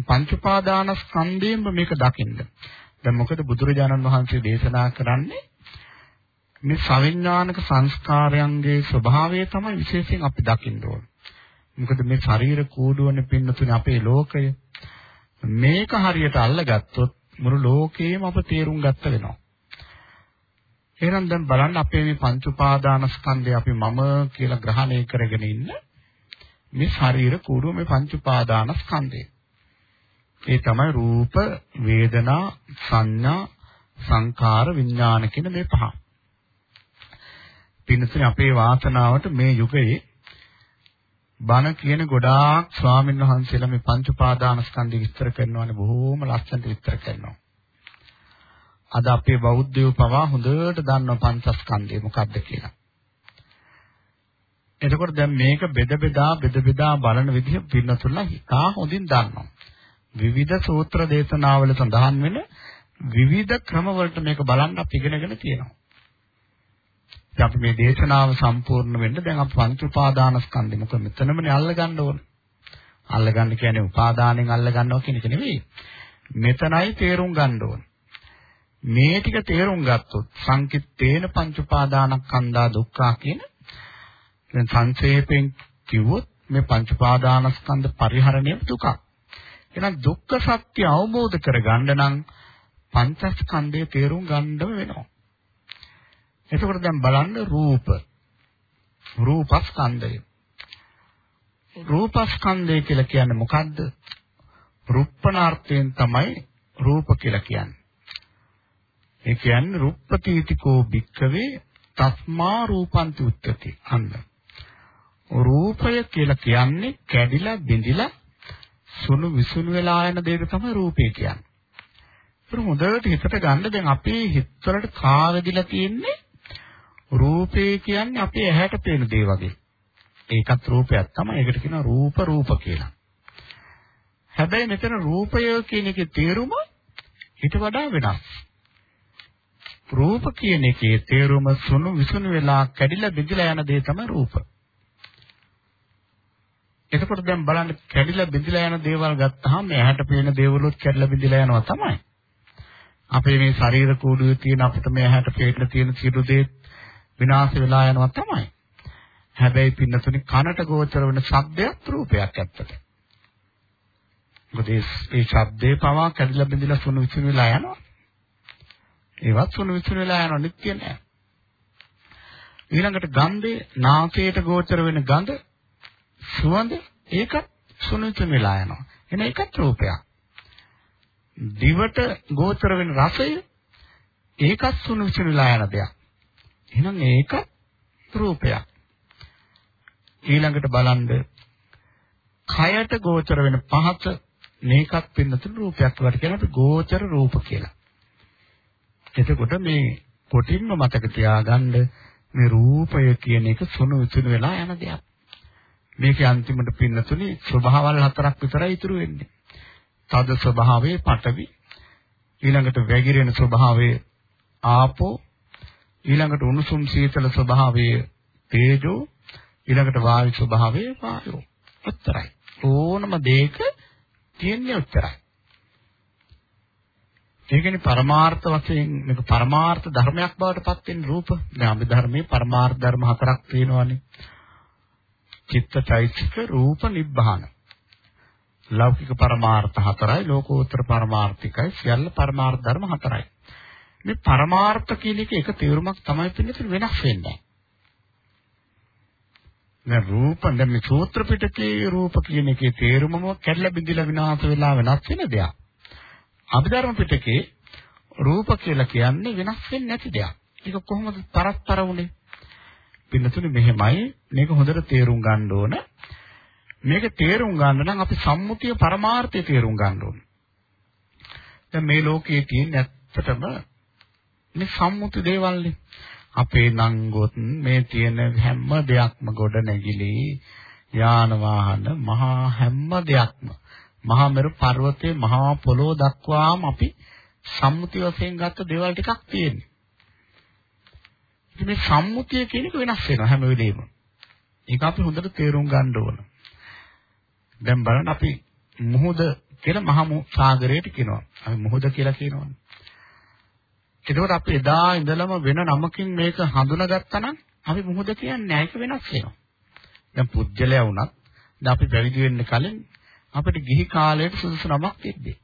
පංච උපාදානස්කන්ධයෙන්ම මේක දකින්න. දැන් මොකද බුදුරජාණන් වහන්සේ දේශනා කරන්නේ මේ සවිඥානික සංස්කාරයන්ගේ ස්වභාවය තමයි විශේෂයෙන් අපි දකින්න ඕන. මොකද මේ ශරීර කූඩුවනේ පින්නතුනේ අපේ ලෝකය. මේක හරියට අල්ලගත්තොත් මුළු ලෝකේම අප තේරුම් ගත්ත වෙනවා. එහෙනම් දැන් බලන්න අපේ මේ පංච උපාදානස්කන්ධය අපි මම කියලා ග්‍රහණය කරගෙන ඉන්න මේ ශරීර කූඩුව මේ පංච උපාදානස්කන්ධය. ඒ තමයි රූප, වේදනා, සංඥා, සංකාර, විඥාන කියන මේ පහ. පින්නතුනේ අපේ වාසනාවට මේ යුගයේ බණ කියන ගොඩාක් ස්වාමීන් වහන්සේලා මේ පංච උපාදානස්කන්ධය විස්තර කරනවානේ බොහෝම ලස්සනට විස්තර කරනවා. අද අපේ බෞද්ධයෝ පවා හොඳට දන්නවා පංචස්කන්ධය මොකක්ද කියලා. එතකොට දැන් මේක බෙද බෙදා බෙද බෙදා බලන විදිහ පින්නතුල්ලා හිතා හොඳින් දන්නවා. විවිධ සූත්‍ර දේශනාවල සඳහන් වෙන විවිධ ක්‍රම වලට මේක බලන්න අපි ඉගෙනගෙන තියෙනවා. ඉතින් අපි මේ දේශනාව සම්පූර්ණ වෙන්න දැන් අපි පංච උපාදානස්කන්ධය මොකද මෙතනමනේ අල්ලගන්න ඕන. අල්ලගන්න කියන්නේ උපාදානෙන් අල්ලගන්නවා කියන එක නෙවෙයි. මෙතනයි තේරුම් ගන්න ඕන. මේ ටික තේරුම් ගත්තොත් සංකිට්ඨේන පංච උපාදානස්කන්ධා දුක්ඛා කියන දැන් සංක්ෂේපයෙන් කිව්වොත් මේ පංච උපාදානස්කන්ධ පරිහරණය දුකක්. එහෙනම් දුක්ඛ සත්‍ය අවබෝධ කරගන්න නම් පංචස්කන්ධය තේරුම් ගන්නම වෙනවා. එතකොට දැන් බලන්න රූප. රූපස්කන්ධය. රූපස්කන්ධය කියලා කියන්නේ මොකද්ද? රුප්පනාර්ථයෙන් තමයි රූප කියලා කියන්නේ. ඒ කියන්නේ රුප්පතීතිකෝ භික්කවේ තස්මා රූපන්ති උච්චති අන්න. රූපය කියලා කියන්නේ කැඩිලා බිඳිලා සුණු විසුණු වෙලා යන දෙයක තමයි රූපය කියන්නේ. ඒක හොඳට හිතට ගන්න දැන් අපේ හිතවලට කාවැදිලා තියෙන්නේ රූපේ කියන්නේ අපේ ඇහැට පේන දේ වගේ. ඒකත් රූපයක් තමයි. ඒකට කියනවා රූප රූප කියලා. හැබැයි මෙතන රූපය කියන එකේ තේරුම ඊට වඩා වෙනස්. රූප කියන එකේ තේරුම සුණු විසුණු වෙලා කැඩිලා බිඳිලා යන දේ තමයි රූප. එතකොට දැන් බලන්න කැඩිලා බිඳිලා යන දේවල් ගත්තාම ඇහැට පේන දේවලුත් කැඩිලා බිඳිලා යනවා තමයි. අපේ මේ ශරීර කූඩුවේ තියෙන අපිට මේ ඇහැට පේන්න තියෙන සියලු දේ විනාශ වෙලා යනවා තමයි. හැබැයි පින්නතුනි කනට ගෝචර වෙන ශබ්දයක් රූපයක් ඇත්තට. මොකද මේ ශබ්දේ පවා කැඩිලා බිඳිලා සුණු විසුණු වෙලා යනවා. ඒවත් සුණු විසුණු වෙලා යනවා නිත්‍ය නෑ. ඊළඟට ගන්ධේ නාසයට ගෝචර වෙන ගඳ සුවඳ ඒකත් සුණුතු වෙලා යනවා. එන ඒකත් රූපයක්. දිවට ගෝචර වෙන රසය ඒකත් සුණුතු වෙලා යන දෙයක්. එහෙනම් ඒක රූපයක්. ඊළඟට බලන්න කයට ගෝචර වෙන පහත මේකත් පින්නතුළු රූපයක් වට කියනකොට ගෝචර රූප කියලා. එතකොට මේ කොටින්ම මතක තියාගන්න මේ රූපය කියන එක සුණු විසුණු වෙලා යන දෙයක්. මේකේ අන්තිමට පින්නතුනි ස්වභාවල් හතරක් විතරයි ඉතුරු වෙන්නේ. තද ස්වභාවයේ පඨවි ඊළඟට වැగిරෙන ස්වභාවයේ ආපෝ ඊළඟට උණුසුම් සීතල ස්වභාවයේ තේජෝ ඊළඟට වායු ස්වභාවයේ වායෝ. උත්තරයි. ඕනම දෙයක තියෙන්නේ උත්තරයි. ඒ කියන්නේ පරමාර්ථ වශයෙන් මේක පරමාර්ථ ධර්මයක් බවට පත් වෙන රූප. දැන් අපි ධර්මයේ පරමාර්ථ ධර්ම හතරක් තියෙනවානේ. චිත්තචෛතසික රූප නිබ්බාන. ලෞකික පරමාර්ථ හතරයි ලෝකෝත්තර පරමාර්ථිකයි සියල්ල පරමාර්ථ ධර්ම හතරයි. මේ පරමාර්ථ කියන එක එක තේරුමක් තමයි පිළිතුරු වෙනස් වෙන්නේ. දැන් රූප දැන් මේ සූත්‍ර පිටකයේ රූප කියන එකේ තේරුමම කැඩලා බිඳිලා විනාශ වෙලා වෙනස් වෙන දෙයක්. අභිධර්ම පිටකේ රූප කියලා කියන්නේ වෙනස් වෙන්නේ නැති දෙයක්. ඒක කොහොමද පරස්පර වුනේ? පින්නතුනේ මෙහෙමයි මේක හොඳට තේරුම් ගන්න ඕන. මේක තේරුම් ගන්න නම් අපි සම්මුතිය පරමාර්ථය තේරුම් ගන්න ඕන. දැන් මේ ලෝකයේ තියෙන ඇත්තටම මේ සම්මුති දේවල්නේ. අපේ නංගොත් මේ තියෙන හැම දෙයක්ම ගොඩ නැගිලි යාන වාහන මහා හැම දෙයක්ම මහා මෙරු පර්වතයේ මහා පොළොව දක්වාම අපි සම්මුති වශයෙන් ගත්ත දේවල් ටිකක් තියෙනවා. ඉතින් මේ සම්මුතිය කියන එක වෙනස් වෙනවා හැම වෙලෙම. ඒක අපි හොඳට තේරුම් ගන්න ඕන. දැන් බලන්න අපි මුහුද කියලා මහා සාගරයට කියනවා. අපි මුහුද කියලා කියනවනේ. එතකොට අපි එදා ඉඳලම වෙන නමකින් මේක හඳුනාගත්තා නම් අපි මුහුද කියන්නේ නැහැ ඒක වෙනස් වෙනවා. දැන් පුජ්‍යලයා වුණත් දැන් අපි පැවිදි වෙන්න කලින් අපිට ගිහි කාලයට සුදුසු නමක් තිබ්බේ.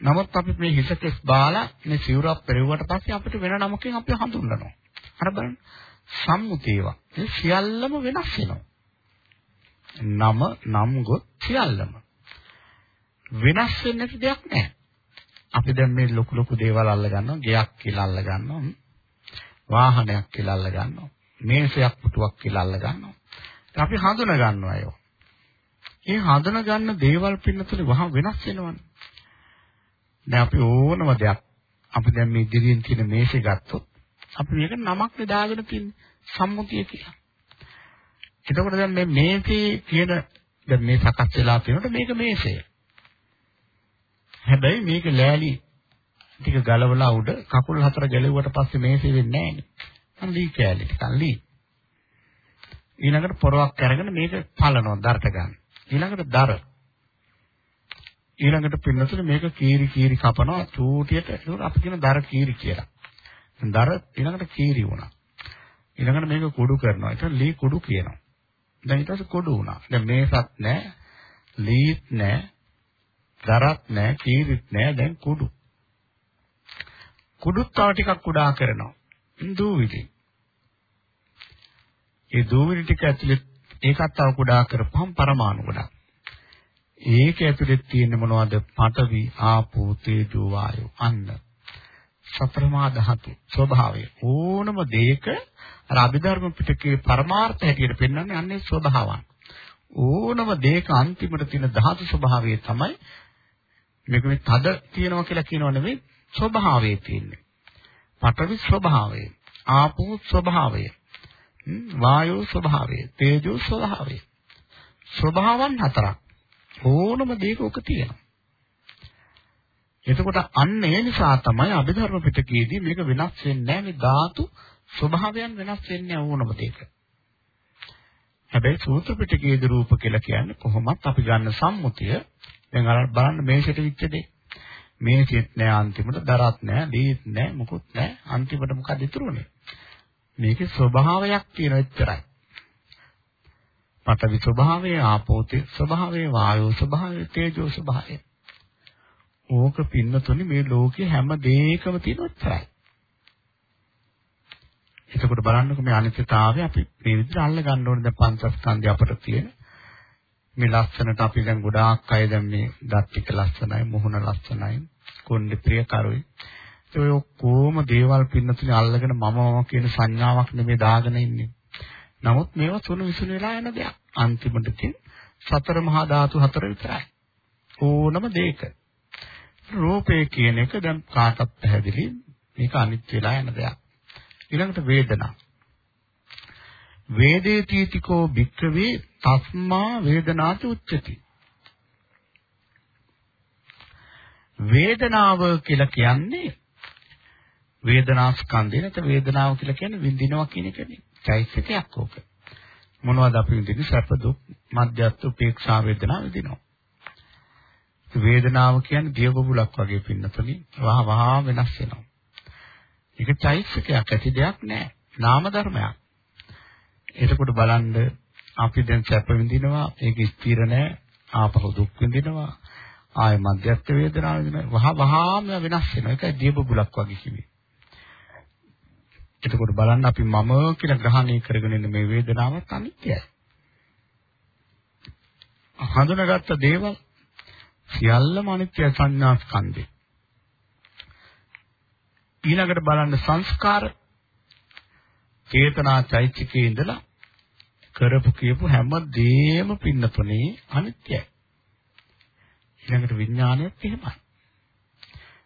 නමුත් අපි මේ හිසකෙස් බාලා මේ සිවුරක් පෙරෙව්වට පස්සේ අපිට වෙන නමකින් අපි හඳුන්වනවා. අර බලන්න සම්මුතියවා. මේ සියල්ලම වෙනස් වෙනවා. නම නම් ගොත් සියල්ලම වෙනස් වෙන්නේ නැති දෙයක් නැහැ. අපි දැන් මේ ලොකු ලොකු දේවල් අල්ල ගන්නවා, ගෙයක් කියලා අල්ල ගන්නවා, වාහනයක් කියලා අල්ල ගන්නවා, මේසයක් පුටුවක් කියලා අල්ල ගන්නවා. අපි හඳුන ගන්නවා ඒවා. ඒ හඳුන ගන්න දේවල් පින්නතුනේ වහා වෙනස් වෙනවනේ. දැන් අපි ඕනම දෙයක් අපි දැන් මේ ඉදිරියෙන් තියෙන මේසේ ගත්තොත් අපි මේක නමක් දාගෙන තින්නේ සම්මුතිය කියලා. එතකොට දැන් මේ මේසේ කියන දැන් මේ සකස් වෙලා තියෙනකොට මේක මේසය. හැබැයි මේක ලෑලි ටික ගලවලා උඩ කකුල් හතර ගැලෙව්වට පස්සේ මේසෙ වෙන්නේ නැහැ නේ. ලී කෑලි ටිකක් ලී. ඊළඟට පොරවක් අරගෙන මේක පලනවා දරට ගන්න. ඊළඟට දර. ඊළඟට පින්නතුනේ මේක කීරි කීරි කපනවා චූටියට ඒක අපි කියන දර කීරි කියලා. දර ඊළඟට කීරි වුණා. ඊළඟට මේක කුඩු කරනවා. ඒක ලී කුඩු කියනවා. දැන් ඊට පස්සේ කුඩු වුණා. දැන් මේසත් නැහැ. ලීත් නැහැ. දරත් නැහැ. කීරිත් නැහැ. දැන් කුඩු. කුඩුත් තව ටිකක් කුඩා කරනවා. දූවිලි. ඒ දූවිලි ටික ඇතුලේ ඒකත් තව කුඩා කරපුවම පරමාණු ගොඩක්. ඒක ඇතුලේ තියෙන මොනවද? පඨවි, ආපෝ, තේජෝ, වායෝ, අන්න. සතරමා ධාතු ස්වභාවය. ඕනම දෙයක අර අභිධර්ම පිටකයේ පරමාර්ථ හැටියට පෙන්වන්නේ අන්නේ ස්වභාවයන්. ඕනම දෙයක අන්තිමට තියෙන ධාතු ස්වභාවය තමයි මේක මේ තද තියෙනවා කියලා කියනව නෙවෙයි ස්වභාවයේ තියෙන්නේ. පඨවි ස්වභාවය, ආපෝ ස්වභාවය, වායෝ ස්වභාවය, තේජෝ ස්වභාවය. ස්වභාවන් හතරක්. ඕනම දෙයක ඔක තියෙනවා. එතකොට අන්න ඒ නිසා තමයි අභිධර්ම පිටකයේදී මේක වෙනස් වෙන්නේ නැහැ මේ ධාතු ස්වභාවයන් වෙනස් වෙන්නේ ඕනම දෙයක. හැබැයි සූත්‍ර පිටකයේදී රූප කියලා කියන්නේ කොහොමත් අපි ගන්න සම්මුතිය දැන් අර බලන්න මේකට විච්ච දෙය. මේකෙත් නෑ අන්තිමට දරත් නෑ, දීත් නෑ, මුකුත් නෑ. අන්තිමට මොකද ඉතුරුනේ? මේකේ ස්වභාවයක් තියෙන එච්චරයි. පඨවි ස්වභාවය, ආපෝතේ ස්වභාවය, වායෝ ස්වභාවය, තේජෝ ස්වභාවය. ඕක පින්නතුනි මේ ලෝකේ හැම දෙයකම තියෙන එච්චරයි. එතකොට බලන්නකො මේ අනිත්‍යතාවය අපි මේ විදිහට අල්ල ගන්න ඕනේ දැන් පංචස්කන්ධය අපිට තියෙන. මේ ලස්සනට අපි දැන් ගොඩාක් අය දැන් මේ දත් ටික ලස්සනයි, මුහුණ ලස්සනයි, කොණ්ඩේ ප්‍රිය කරුයි. ඒ ඔක්කොම දේවල් පින්නතුනි අල්ලගෙන මම මම කියන සංඥාවක් නෙමෙයි දාගෙන ඉන්නේ. නමුත් මේවා සුණු විසුණු වෙලා යන දෙයක්. අන්තිමට තින් සතර මහා ධාතු හතර විතරයි. ඕනම දෙයක. රූපය කියන එක දැන් කාටත් පැහැදිලි මේක අනිත් වෙලා යන දෙයක්. ඊළඟට වේදනා. වේදේතිතිකෝ භික්ඛවේ තස්මා වේදනාති උච්චති. වේදනාව කියලා කියන්නේ වේදනා ස්කන්ධය නැත්නම් වේදනාව කියලා කියන්නේ විඳිනවා කියන එකනේ. චෛතසිකයක් ඕක. මොනවද අපි විඳින්නේ? සැප දුක්, මධ්‍යස්ථ උපේක්ෂා වේදනා විඳිනවා. වේදනාව කියන්නේ දිය බබුලක් වගේ පින්නතුනි වහ වහ වෙනස් වෙනවා. ඒක චෛතසිකයක් ඇති දෙයක් නෑ. නාම ධර්මයක්. එතකොට බලන්න අපි දැන් සැප විඳිනවා ඒක ස්ථිර නෑ. ආපහු දුක් විඳිනවා. ආය මධ්‍යස්ථ වේදනාව විඳිනවා. වහ වහාම වෙනස් වෙනවා. ඒකයි දිය බබුලක් වගේ කිව්වේ. එතකොට බලන්න අපි මම කියලා ග්‍රහණය කරගෙන ඉන්න මේ වේදනාවත් අනිත්‍යයි. හඳුනාගත්ත දේවල් සියල්ලම අනිත්‍ය සංඥා ස්කන්ධේ. ඊළඟට බලන්න සංස්කාර චේතනා චෛත්‍යකේ ඉඳලා කරපු කියපු හැම දෙයක්ම පින්නතුනේ අනිත්‍යයි. ඊළඟට විඥානයත් එහෙමයි.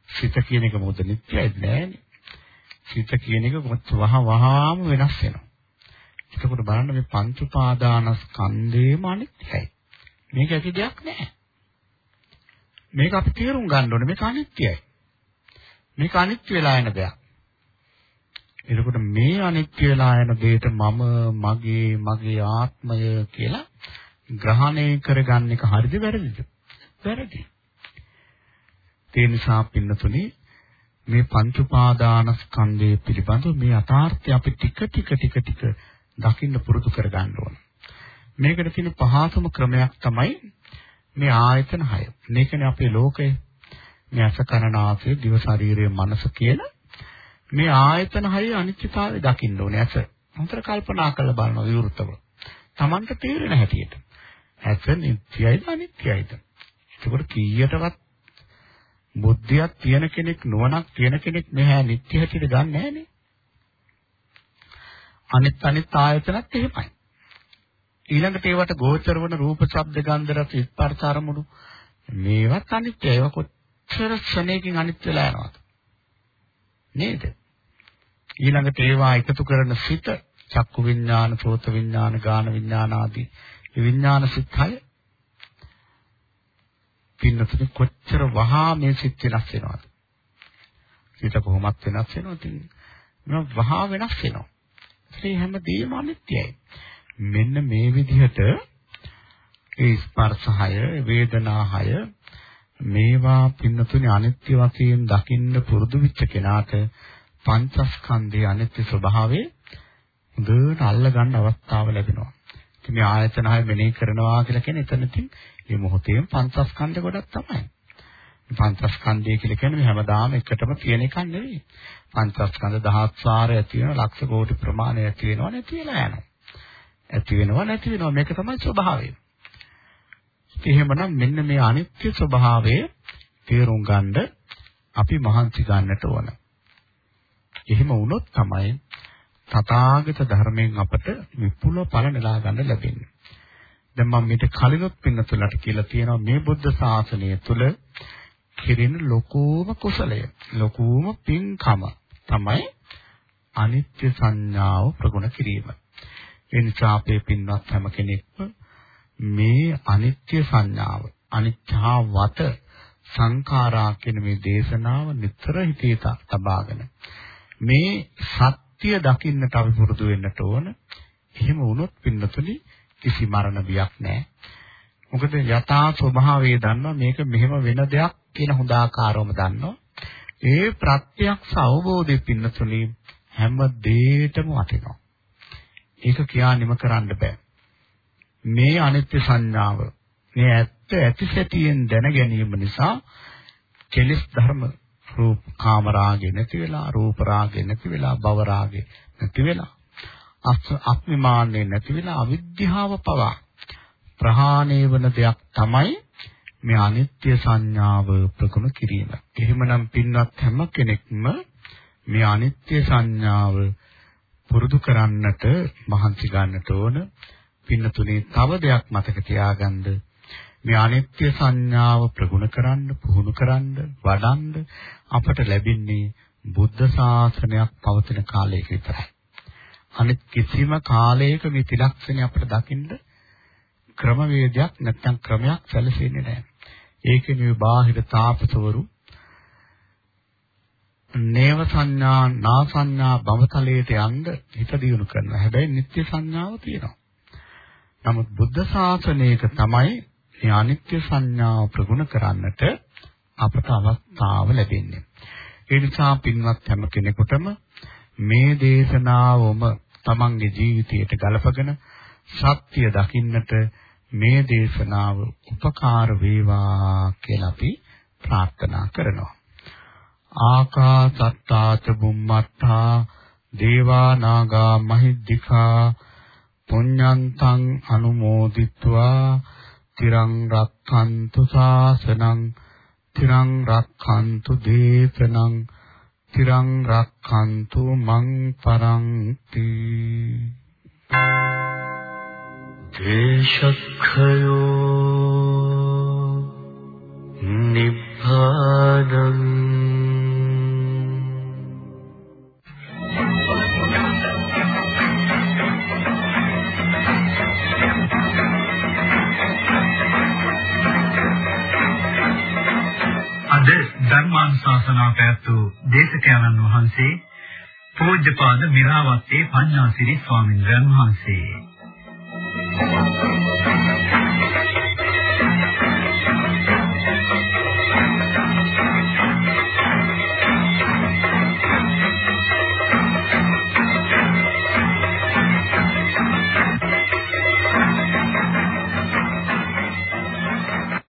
සිත කියන එක මොකද නිට්ටයයි නෑනේ. සිත කියන එක වහ වහාම වෙනස් වෙනවා. එතකොට බලන්න මේ පංච උපාදානස්කන්ධේම අනිත්‍යයි. මේක ඇති දෙයක් නෑ. මේක අපි තේරුම් ගන්න ඕනේ මේක අනිත්‍යයි. මේක අනිත්‍ය වෙලා යන දෙයක්. එතකොට මේ අනිත්‍ය වෙලා යන දෙයට මම මගේ මගේ ආත්මය කියලා ග්‍රහණය කරගන්න එක හරිද වැරදිද? වැරදි. ඒ නිසා පින්නතුනි මේ පංච උපාදානස්කන්ධය පිළිබඳව මේ යථාර්ථය අපි ටික ටික ටික ටික දකින්න පුරුදු කරගන්න ඕන. මේකට තියෙන පහසුම ක්‍රමයක් තමයි මේ ආයතන 6. මේකනේ අපේ ලෝකය. මේ අස කන නාසය දිව ශරීරය මනස කියන මේ ආයතන 6 අනිත්‍යතාවය දකින්න ඕනේ. ඇස හොඳට කල්පනා කරලා බලනවා විවෘතව. Tamanට තේරෙන හැටියට. ඇස නිත්‍යයිද අනිත්‍යයිද? ඒකට කීයටවත් බුද්ධියක් තියෙන කෙනෙක් නුවණක් තියෙන කෙනෙක් මෙහා නිත්‍ය හැටියට ගන්න නැහනේ. අනිත් අනිත් ආයතනත් එහෙමයි. ඊළඟට ඒවට ගෝචර වන රූප, ශබ්ද, ගන්ධ, රස, ස්පර්ශ අරමුණු මේවත් අනිත්‍යයි. ඒවා කොච්චර ක්ෂණයකින් අනිත්‍ය වෙලා යනවද? නේද? ඊළඟට ඒවා එකතු කරන සිත, චක්කු විඥාන, සෝත විඥාන, ගාන විඥාන ආදී විඥාන සිත් හය පින්නතුනේ කොච්චර වහා මේ සිත් වෙනස් වෙනවද? සිත කොහොමත් වෙනස් වෙනවා. ඉතින් මේවා වහා වෙනස් වෙනවා. ඒ හැමදේම අනිත්‍යයි. මෙන්න මේ විදිහට ඒ ස්පර්ශය, වේදනාය මේවා පින්නතුනේ අනිත්‍ය වශයෙන් දකින්න පුරුදු වෙච්ච කෙනාට පංචස්කන්ධයේ අනිත්‍ය ස්වභාවය හොඳට අල්ල ගන්න අවස්ථාව ලැබෙනවා. ඉතින් මේ ආයතන හය මෙනෙහි කරනවා කියලා කියන්නේ එතනදී මේ මොහොතේම පංචස්කන්ධ ගොඩක් තමයි. පංචස්කන්ධය කියලා කියන්නේ හැමදාම එකටම තියෙන එකක් නෙවෙයි. පංචස්කන්ධ දහස්වාර ඇති වෙන ලක්ෂ කෝටි ප්‍රමාණය ඇති වෙනව නැති වෙලා යනවා. ඇති වෙනව නැති වෙනව මේක තමයි ස්වභාවය. එහෙමනම් මෙන්න මේ අනිත්‍ය ස්වභාවය තේරුම් ගන්න අපි මහන්සි ගන්නට ඕන. එහෙම වුණොත් තමයි තථාගත ධර්මයෙන් අපට විපුල ඵල නෙලා ගන්න ලැබෙන්නේ. දැන් මම මේක කලිනුත් පින්නතුලට කියලා තියෙනවා මේ බුද්ධ ශාසනය තුල කිරින ලොකෝම කුසලය ලොකෝම පින්කම තමයි අනිත්‍ය සංඥාව ප්‍රගුණ කිරීම. ඒ නිසා අපේ පින්වත් හැම කෙනෙක්ම මේ අනිත්‍ය සංඥාව අනිත්‍යා වත සංඛාරා කියන මේ දේශනාව නිතර හිතේ තබාගෙන මේ සත්‍ය දකින්නට අපි පුරුදු වෙන්නට ඕන. එහෙම වුණොත් පින්නතුනි කිසි මරණ බියක් නැහැ. මොකද යථා ස්වභාවය දන්නවා මේක මෙහෙම වෙන දෙයක් කියන හොඳ ආකාරවම දන්නවා. ඒ ප්‍රත්‍යක්ෂ අවබෝධය පින්නතුනි හැම දෙයකම වටිනවා. ඒක කියානිම කරන්න බෑ. මේ අනිත්‍ය සංඥාව මේ ඇත්ත ඇතිසැටියෙන් දැන ගැනීම නිසා කෙලෙස් ධර්ම රූප කාම රාගේ නැති වෙලා රූප රාගේ නැති වෙලා භව රාගේ නැති වෙලා අස්මිමාන්නේ නැති වෙලා අවිද්‍යාව පවා ප්‍රහාණය වන දෙයක් තමයි මේ අනිත්‍ය සංඥාව ප්‍රගුණ කිරීම. එහෙමනම් පින්වත් හැම කෙනෙක්ම මේ අනිත්‍ය සංඥාව පුරුදු කරන්නට මහන්සි ගන්නට ඕන. පින්නතුනේ තව දෙයක් මතක තියාගන්න මේ අනිත්‍ය සංඥාව ප්‍රගුණ කරන්න, පුහුණු කරන්න, වඩන්න අපට ලැබෙන්නේ බුද්ධ ශාසනයක් පවතින කාලයක විතරයි. අනිත් කිසිම කාලයක මේ ත්‍රිලක්ෂණය අපිට දකින්න ක්‍රමවේදයක් නැත්නම් ක්‍රමයක් සැලසෙන්නේ නැහැ. ඒකේ මේ බාහිර තාපසවරු නේව සංඥා නා සංඥා බවතලයට යන්න හිත දියුණු කරනවා. හැබැයි නිත්‍ය සංඥාව තියෙනවා. නමුත් බුද්ධ ශාසනයක තමයි මේ අනිත්‍ය සංඥාව ප්‍රගුණ කරන්නට අපට අවස්ථාව ලැබෙන්නේ. ඒ නිසා පින්වත් හැම කෙනෙකුටම මේ දේශනාවම තමන්ගේ ජීවිතයට ගලපගෙන සත්‍ය දකින්නට මේ දේශනාව උපකාර වේවා කියලා අපි ප්‍රාර්ථනා කරනවා. ආකාසත්තාච බුම්මත්තා දේවා නාග මහිද්దికා පුඤ්ඤන්තං අනුමෝදිත්වා තිරං රක්ඛන්තු ශාසනං තිරං රක්ඛන්තු දේශනං තිරං රක්ඛන්තු මං පරන්ති. දේශක්ඛයෝ නිබ්බානං අද ධර්මානුශාසනාව පැවැත්වූ දේශකයන්න් වහන්සේ පූජ්‍යපාද මිරාවත්තේ පඤ්ඤාසිරි ස්වාමීන් වහන්සේ. Thank you.